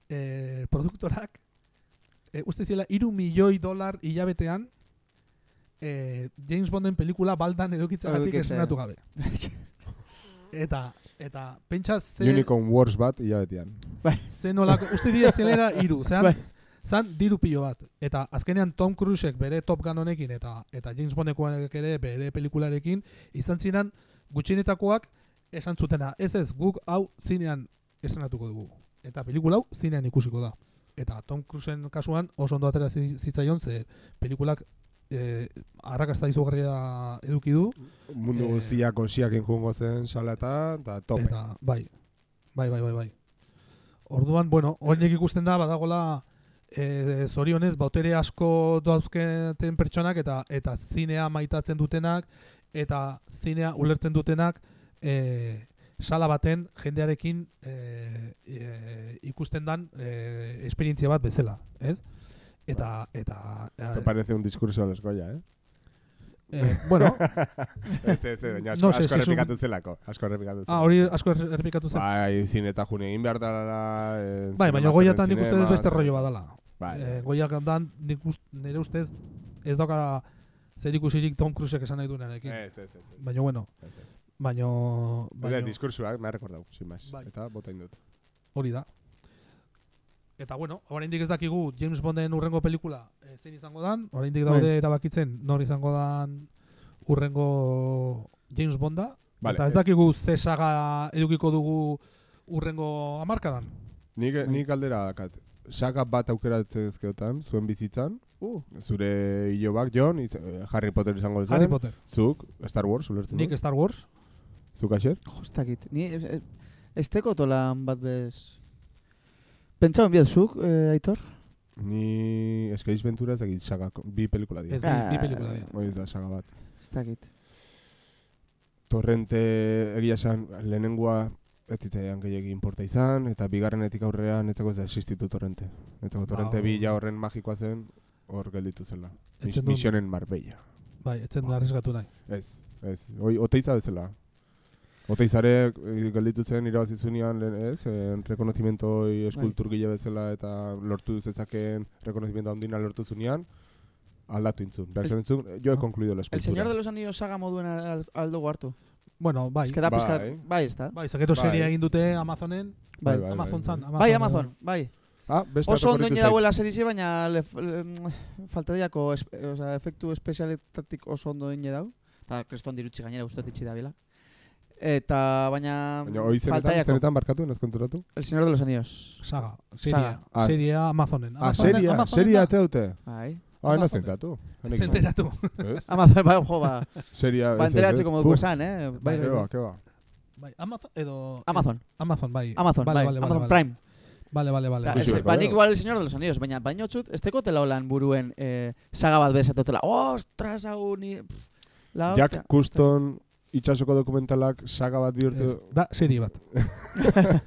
e, produktorak e, uste zela iru milioi dolar hilabetean e, James Bonden pelikula baldan edukitzagatik estrenatu gabe. Eta eta pentsa ze, Unicorn Wars bat hilabetean. ze nolako, uste dira zelera iru, zean, Bai. zan diru pilo bat. Eta azkenean Tom Cruisek bere Top Gun honekin eta eta James Bondekoak ere bere pelikularekin izan ziren gutxienetakoak esan zutena. Ez ez, guk hau zinean estrenatuko dugu. Eta pelikula hau zinean ikusiko da. Eta Tom Cruisen kasuan oso ondo atera zi- zitzaion ze pelikulak eh, arrakasta izugarria eduki du. Mundu Eh, guztiak onsiak inkungo zen salata, eta tope. Eta, bai, bai, bai, bai, bai. Orduan, bueno, horiek ikusten da, badagola, e, zorionez, bautere asko dauzketen pertsonak, eta eta zinea maitatzen dutenak, eta zinea ulertzen dutenak, e, sala baten jendearekin e, e, ikusten dan e, esperientzia bat bezala, ez? Eta, eta... Esto parece un discurso de los Goya, eh? eh, bueno, ez, ez, ez, baina asko, No sé, asko si errepikatu zelako. Asko errepikatu zelako. ah, hori asko er- errepikatu zen. Bai, zineta june egin behar dara. Eh, Bai, baina goiatan zen nik uste dut beste rollo badala. Bai, Eh, goiak dan nik ust, nire ustez ez dauka zer ikusirik Tom Cruisek esan nahi duenarekin. Ez, ez, ez. ez. Baina bueno, Ez, ez. Baina, baino diskursuak, me ha recordado, sin más. Bai. Eta botain dut. hori da. Eta bueno, oraindik ez dakigu James Bonden urrengo pelikula eh, zein izango dan, oraindik daude Bai. erabakitzen nor izango dan urrengo James Bonda. Vale, eta ez dakigu ze saga edukiko dugu urrengo hamarkadan. Nik, Bai. nik aldera dakat. Saga bat aukeratzen ezkeotan, zuen bizitzan. Uh, Zure ilobak, John, iz, eh, Harry Potter izango zen. Harry Potter. Zuk, Star Wars, ulertzen Nik. Star Wars. Zuk aser? jo, ez dakit. Ni ez, ez, ez lan bat bez... Pentsau enbiatzuk, eh, Aitor? Ni Eskaiz Ventura ez dakit saga, bi pelikula dira. Ez bi, bi pelikula dira. Hori da, saga bat. Ez dakit. Torrente egia esan lehenengoa ez zitzaidan gehiagi inporta izan, eta bigarrenetik aurrera netzako ez da existitu torrente. Netzako torrente Ba, bi ja horren magikoa zen, hor gelditu zela. Mis, misionen Marbella. Bai, etzen du arriesgatu nahi. Ez, ez. Hoi, oteiza bezala. Oteizare eh, gelditu zen irabazi zunean, lehen, ez, eh, rekonozimento eskulturgile bezala eta lortu zezakeen rekonozimento handina lortu zunean, aldatu intzun. Behar El- zen intzun, yo he Ah. concluido la El escultura. Señor de los Anillos saga moduen al- aldo hartu. Bueno, bai. Ez que da Bai. pizkat... Bai, ez da. Bai, zaketo Bai. seria egin dute Amazonen. Bai, bai, Amazon bai, zan. bai. Amazon, bai Amazon, bai. Ah, beste Oso ondo zait. dauela serize, baina le, le, falta diako es, o sea, efektu espezialetatik oso ondo ine dau. Eta kriston dirutzi gainera uste itxi dabila. Eta baina Baina, hoi zenetan, zenetan barkatu, naz konturatu? El Señor de los Anillos. Saga, seria, Saga. Ah. seria Amazonen. Ah, Amazonen- seria, Amazonen seria da- ate dute. Bai. Ah, no. Zenteratu. Ez? Amazon, bai, jo, ba. Seria, Ba, enteratzeko ez. moduko Fu, esan, eh? Bai, bai, bai. ba, ke ba. Bai, Amazon edo... Amazon. Amazon, bai. Amazon, vale, bai. Vale, Amazon vale. Prime. Vale, vale, vale. Ta, ez, ba, igual el Señor de los Anillos, baina baino txut, ez tekotela holan buruen eh, saga bat bezatotela. Ostras, hau ni... pff, La Jack. Custon itxasoko dokumentalak saga bat Ez, bihurtu. da serie bat.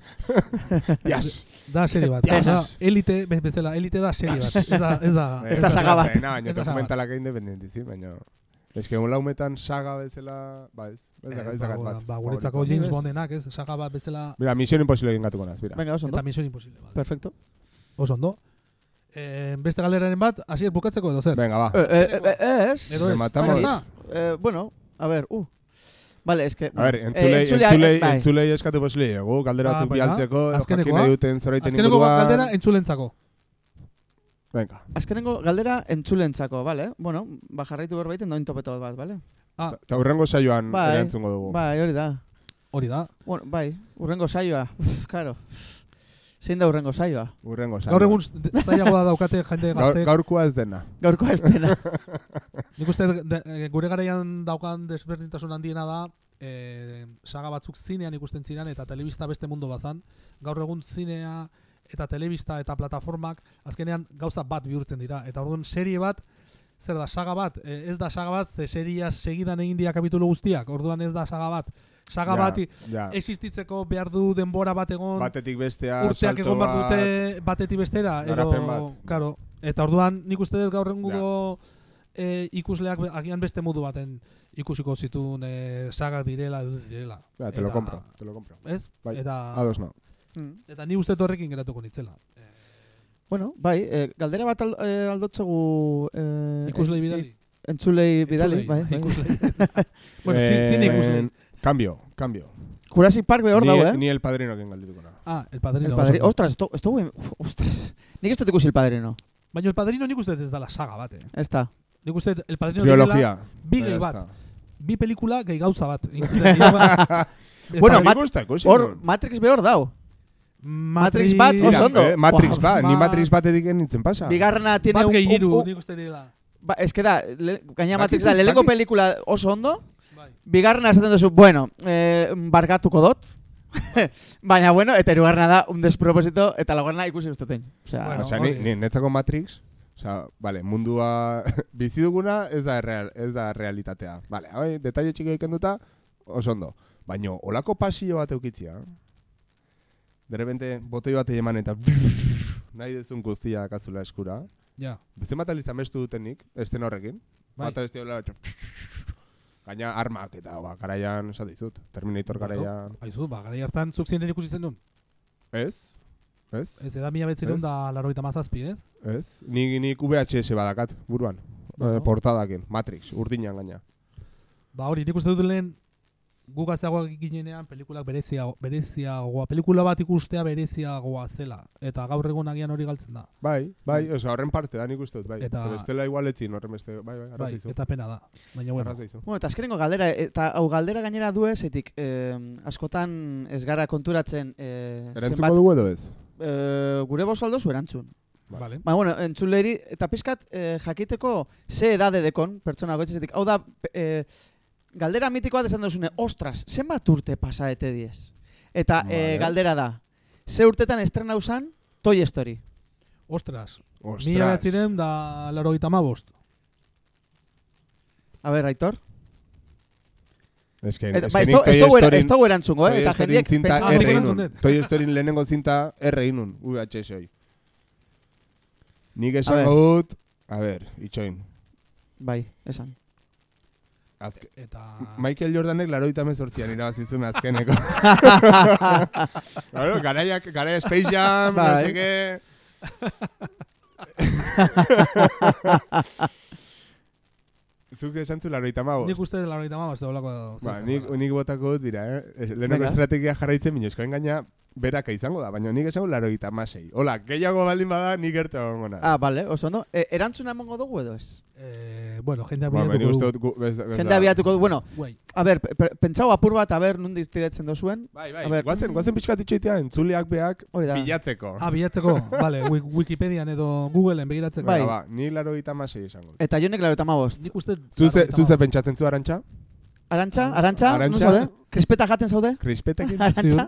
Yes! Da serie bat. Yes. Da, elite, bez bezala, elite da serie bat. Ez da, ez da... Ez da saga bat. Baina, baina Ez dokumentalak independentizi, baina... Ez que un laumetan saga bezala... Ba, ez. Ez Eh, da, ez ba, da ba, bat. ba, guretzako. James Bondenak, ez? Saga bat bezala... Mira, Misión Imposible egin gatuko naz, mira. Venga, oso Eta ondo. Mission Impossible. Vale. Perfecto. Oso ondo. Eh, beste galderaren bat, hasier bukatzeko edo zer? Venga, va. Eh, eh, eh, eh, ez. Edo ez? Rematamos. Eh, bueno, a ver, uh. Vale, es que... A ver, eh, entzulei, entzuleak- entzulei, bai. entzulei eskatu posili egu, galdera Ah, bialtzeko, jakin nahi duten zoraiten Azkeneko inguruan. galdera entzulentzako. Venga. Azkenengo galdera entzulentzako, vale? Bueno, ba jarraitu berbaiten doin topeto bat, vale? Ah, Eta urrengo saioan Bai. erantzungo dugu. Bai, hori da. hori da. Bueno, bai, urrengo saioa. Uf, claro. Zein da urrengo saioa? Urrengo saioan. Gaur egun z- zailagoa daukate jende Gaur, gazte. gaurkoa ez dena. Gaurko ez dena. Nik uste de- eh, gure garaian daukan desberdintasun handiena da eh, saga batzuk zinean ikusten ziren eta telebista beste mundu bazan. Gaur egun zinea eta telebista eta plataformak azkenean gauza bat bihurtzen dira. Eta orduan serie bat, zer da, saga bat, eh, ez da saga bat, ze seria segidan egin dira kapitulu guztiak, orduan ez da saga bat. Saga Ja, bat ja. existitzeko behar du denbora bat egon, Batetik bestea, urteak egon behar bat. dute batetik bestera edo bat. claro eta orduan nik uste dut gaur egungo eh, ikusleak be- agian beste modu baten ikusiko zituen eh, sagak direla edo direla Ja, te lo compro, te lo compro. ez Bai, eta Ados no. Mm. eta ni uste horrekin geratuko nitzela Bueno, bai, eh, galdera bat al, aldotzegu... Eh, ikuslei en- bidali Entzulei bidali, Entzulei, bai. bai. ikuslei bueno zin- zine ikuslei Cambio, cambio. Jurassic Park behor ni, dago, eh? Ni el padrino ken galdituko na. ah el padrino El padrino. oso. Ostras, esto, esto, buen- ostras. Nik ez dut ikusi el padrino. baina el padrino nik uste ez dela saga bat eh. Ez da. nik uste el padrino direla Trilogia. bi gehi está. bat bi pelikula gehi gauza bat Egin Bueno, Mat- nuen. Matrix behor dau. Matrix bat, oso ondo. eh, Matrix Buah, ba, ni Matrix batetik nintzen pasa. Bigarrena tiene Bat un... gehi un- hiru, un- nik uste dela. Ba, es que da, le, gaina Matrix da, bakizu. pelikula oso ondo. Bigarrena esaten duzu, bueno, eh, bargatuko dot, baina bueno, eta hirugarrena da, un desproposito, eta laugarrena ikusi ustetein. Osea, Bueno. Osea, ni, ni netzako Matrix, osea, vale, mundua bizi duguna ez da real, ez da realitatea. Vale, hoi, detalle txiki ikenduta, oso ondo. Baina, olako pasillo bat eukitzia. De repente, botoi bat eman eta nahi dezun guztia kazula eskura. Ja. Beste bat aliz amestu dutenik, esten horrekin. Bai. Bata beste hola, Gaina armak eta ba, garaian, esate dizut, Terminator garaian. Aizu, ba, gara hartan zuk ziren ikusi zen duen. Ez? Ez? Ez, eda mila betzireun Ez. da laroita mazazpi, ez? Ez? Nik, nik VHS badakat, buruan. Bueno. Eh, portadakin, Matrix, urdinan gaina. Ba hori, nik uste dut lehen gu gazteagoak ginenean pelikulak berezia, bereziagoa, pelikula bat ikustea bereziagoa zela. Eta gaur egun agian hori galtzen da. Bai, bai, oza, horren parte da nik uste dut, bai. Eta- bestela igual etzin horren beste, bai, bai, Bai, eta pena da. Baina bueno, Arrazizu. Bueno, eta azkenengo galdera, eta hau galdera gainera du ez, etik, eh, askotan ez gara konturatzen eh, Erantzuko dugu edo ez? eh, gure bozaldo zu erantzun. vale. Ba, bueno, entzuleri, eta pizkat eh, jakiteko ze edade dekon, pertsona goetzetik. Hau da, eh, galdera mitikoa desan duzune, ostras, zenbat urte pasa ete diez? Eta eh, Vale. galdera da, ze urtetan estrenau zan Toy Story. Ostras, Ostras. mila betzireun da laroita mabost. A ber, Aitor? Eta, ez ba, dugu Storyn- ez dugu erantzungo, eh? Toy Eta jendiek zinta Ah, inun. Toy Storyn lehenengo zinta erre inun, VHS hoi. Nik ber. dut, a ber, itxoin. Bai, esan. Azke, Eta... Michael Jordanek laroita mezortzian irabazizun azkeneko. claro, garaiak, garaia Space Jam, no Bai. sé qué. Zuk esan zu laroita mago. Nik uste laroita mabost daulako Ba, nik, nik botako dut dira, eh? Lehenoko Venga. estrategia jarraitzen minezkoen gaina beraka izango da, baina nik esango laroita masei. Hola, gehiago baldin bada nik gertu egongo. Ah, bale, oso ondo. E, erantzuna emongo dugu edo ez? Eh, bueno, jendeak Ba, nik bilatuko uste du. dut gu- bez- bez Jende abiatuko du, bueno, Guai. a ber, pe- pe- pentsau apur bat, a ber, nundiz tiretzen dozuen. Bai, bai, A ber. guazen, guazen pixkat itxoitea, entzuleak beak Hori da. bilatzeko. Ah, bilatzeko, vale, Wi- Wikipedian edo Googleen begiratzeko. Bai. Venga, ba, ni laroita masei esango dut. Eta jonek laro eta mabost. Nik uste... Zuze, pentsatzen zu arantxa? Arantxa, arantxa, non zaude? Krispeta jaten zaude? Krispetekin? Arantxa?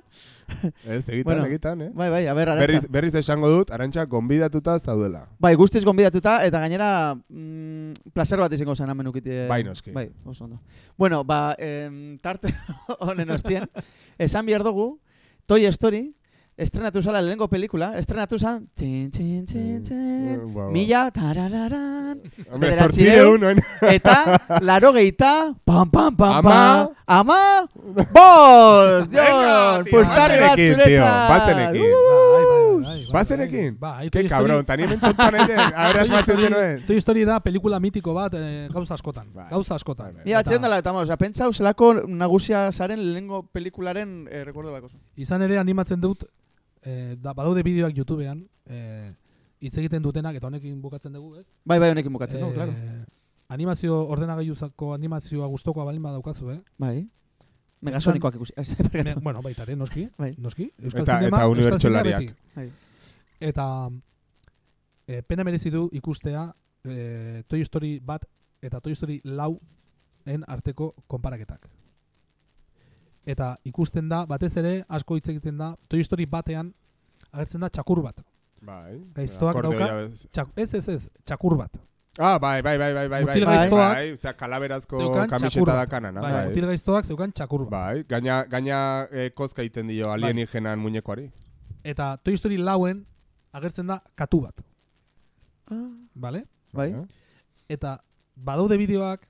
Ez, egitan, Bueno. egitan, eh? Bai, bai, a ber, arantxa. Berriz, berriz esango dut, arantxa gonbidatuta zaudela. Bai, guztiz gonbidatuta, eta gainera mm, placer bat izango zen hemen ukite. Bai, noski. Bai, oso ondo. Bueno, ba, em, tarte honen ostien, esan behar dugu, Toy Story, estrenatu zala lehenengo pelikula, estrenatu zan, txin, txin, txin, txin, Ba, ba. mila, tarararan, bederatzireun, eta laro geita, pam, pam, pam, Ama. pam, ama, Jon, tío, pustari bat batzenekin, tío, zuretzat. batzenekin. Uh! Bai, bai, bai, bai, bai. Bazenekin? Bai, Ke cabrón, tani hemen tonto nahi den. A ver, Toy asmatzen Story- denuen. Toy Story da pelikula mitiko bat eh, gauza askotan. Bai. Gauza askotan. Bai, bai. Mira, Eta atxeren dela, eta mos, pentsau zelako nagusia zaren lehengo pelikularen eh, recuerdo bako zu. Izan ere animatzen dut, eh, da, badaude bideoak YouTubean, eh, hitz egiten dutenak, eta honekin bukatzen dugu, ez? Bai, bai, honekin bukatzen dugu, claro. Animazio, ordenagailuzako animazioa gustokoa balin badaukazu, eh? Bai. Megasonikoak ikusi. Barkatu. Me, bueno, baita ere, noski. Bai. Noski. Euskal Eta- Zinema, eta unibertsolariak. Bai. Eta e, pena merezi du ikustea e, Toy Story bat eta Toy Story lau en arteko konparaketak. Eta ikusten da, batez ere, asko hitz egiten da, Toy Story batean agertzen da txakur bat. Bai. Gaiztoak dauka. Txak, ez, ez, ez, txakur bat. Ah, bai, bai, bai, bai, bai, bai. Bai, gaiztoak Bai, osea, kalaberazko zeukan kamiseta txakur bat. da kanana, bai, bai. mutil gaiztoak zeukan txakur bat. Bai, gaina, gaina eh, kozka egiten dio alienígenan muñekoari. Eta Toy Story lauen agertzen da katu bat. Ah, Vale? Bai. Eta badaude bideoak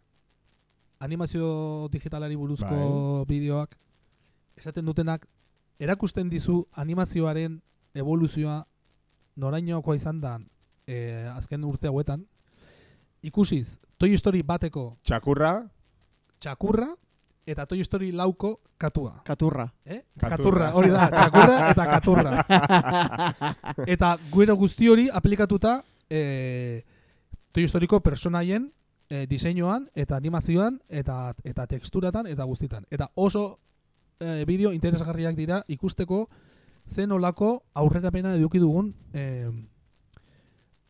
animazio digitalari buruzko bideoak esaten dutenak erakusten dizu animazioaren evoluzioa norainokoa izan da e, azken urte hauetan ikusiz Toy Story bateko Txakurra, txakurra eta Toy Story lauko katua. Katurra. Eh? Katurra. Katurra, hori da, txakurra eta katurra. eta guero guzti hori aplikatuta e, Toy Storyko personaien e, diseinuan eta animazioan eta eta teksturatan eta guztitan. Eta oso e, bideo interesgarriak dira ikusteko zen olako aurrerapena eduki dugun e,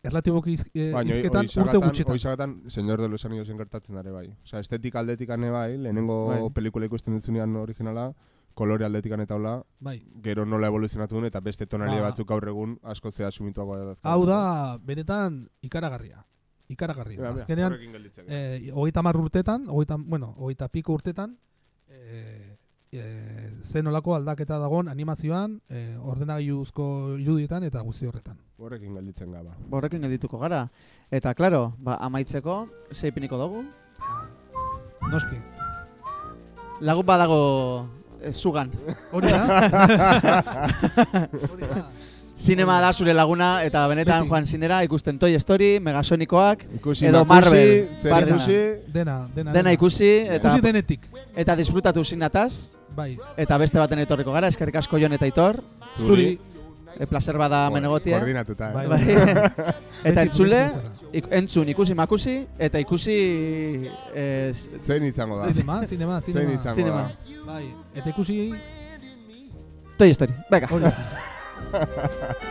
erlatiboki iz, e, baina izketan hoi urte gutxitan. sagatan, Señor de los Anillos gertatzen dare bai. Osea, estetik aldetikan ere bai, lehenengo Bai. pelikula ikusten duzunean originala, kolore aldetikan eta hola, Bai. gero nola evoluzionatu duen eta beste tonalia Ba. batzuk gaur egun asko zea sumituagoa da. Hau da, benetan ikaragarria. Ikaragarria. Azkenean, eh, hogeita mar urtetan, hogeita, bueno, hogeita piko urtetan, eh, eh, zen olako aldaketa dagon animazioan, eh, ordenagailuzko irudietan eta guzti horretan. Horrekin gelditzen gaba. Horrekin geldituko gara. Eta, claro, ba, amaitzeko, zeipiniko dugu. Noski. Lagun badago eh, zugan. Hori da? Hori da. Zinema da zure laguna, eta benetan Beti. joan zinera, ikusten Toy Story, Megasonikoak, Ikusi Edo Marvel, bardena. ikusi, Dena, dena. dena ikusi, eta, Ikusi denetik. eta disfrutatu zinataz, Bai. eta beste baten etorriko gara, eskerrik asko Jon eta Aitor, Zuri. e, placer bada menegotia. Koordinatuta, Bai, eh? Bai. eta Beti entzule, ik, entzun ikusi makusi, eta ikusi... Eh, Zein izango da? Zinema, zinema, Zein zinema. izango Zinema. da? Bai. Eta ikusi... Toy Story, venga.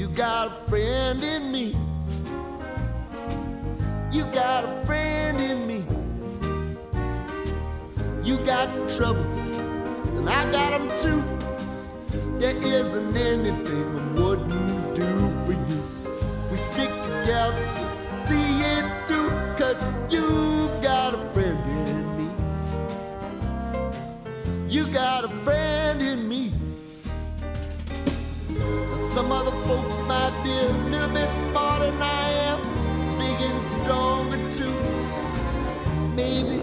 You got a friend in me. You got a friend in me. You got trouble, and I got them too. There isn't anything I wouldn't do for you. We stick together, see it through, cause you You got a friend in me. Some other folks might be a little bit smarter than I am, big and stronger too. Maybe,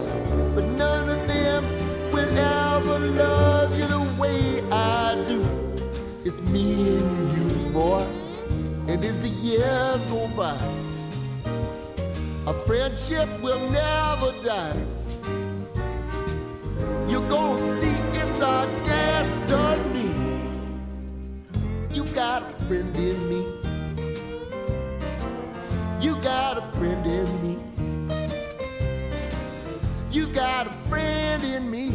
but none of them will ever love you the way I do. It's me and you, boy, and as the years go by, a friendship will never die. You're gonna see it's our destiny. You got a friend in me. You got a friend in me. You got a friend in me.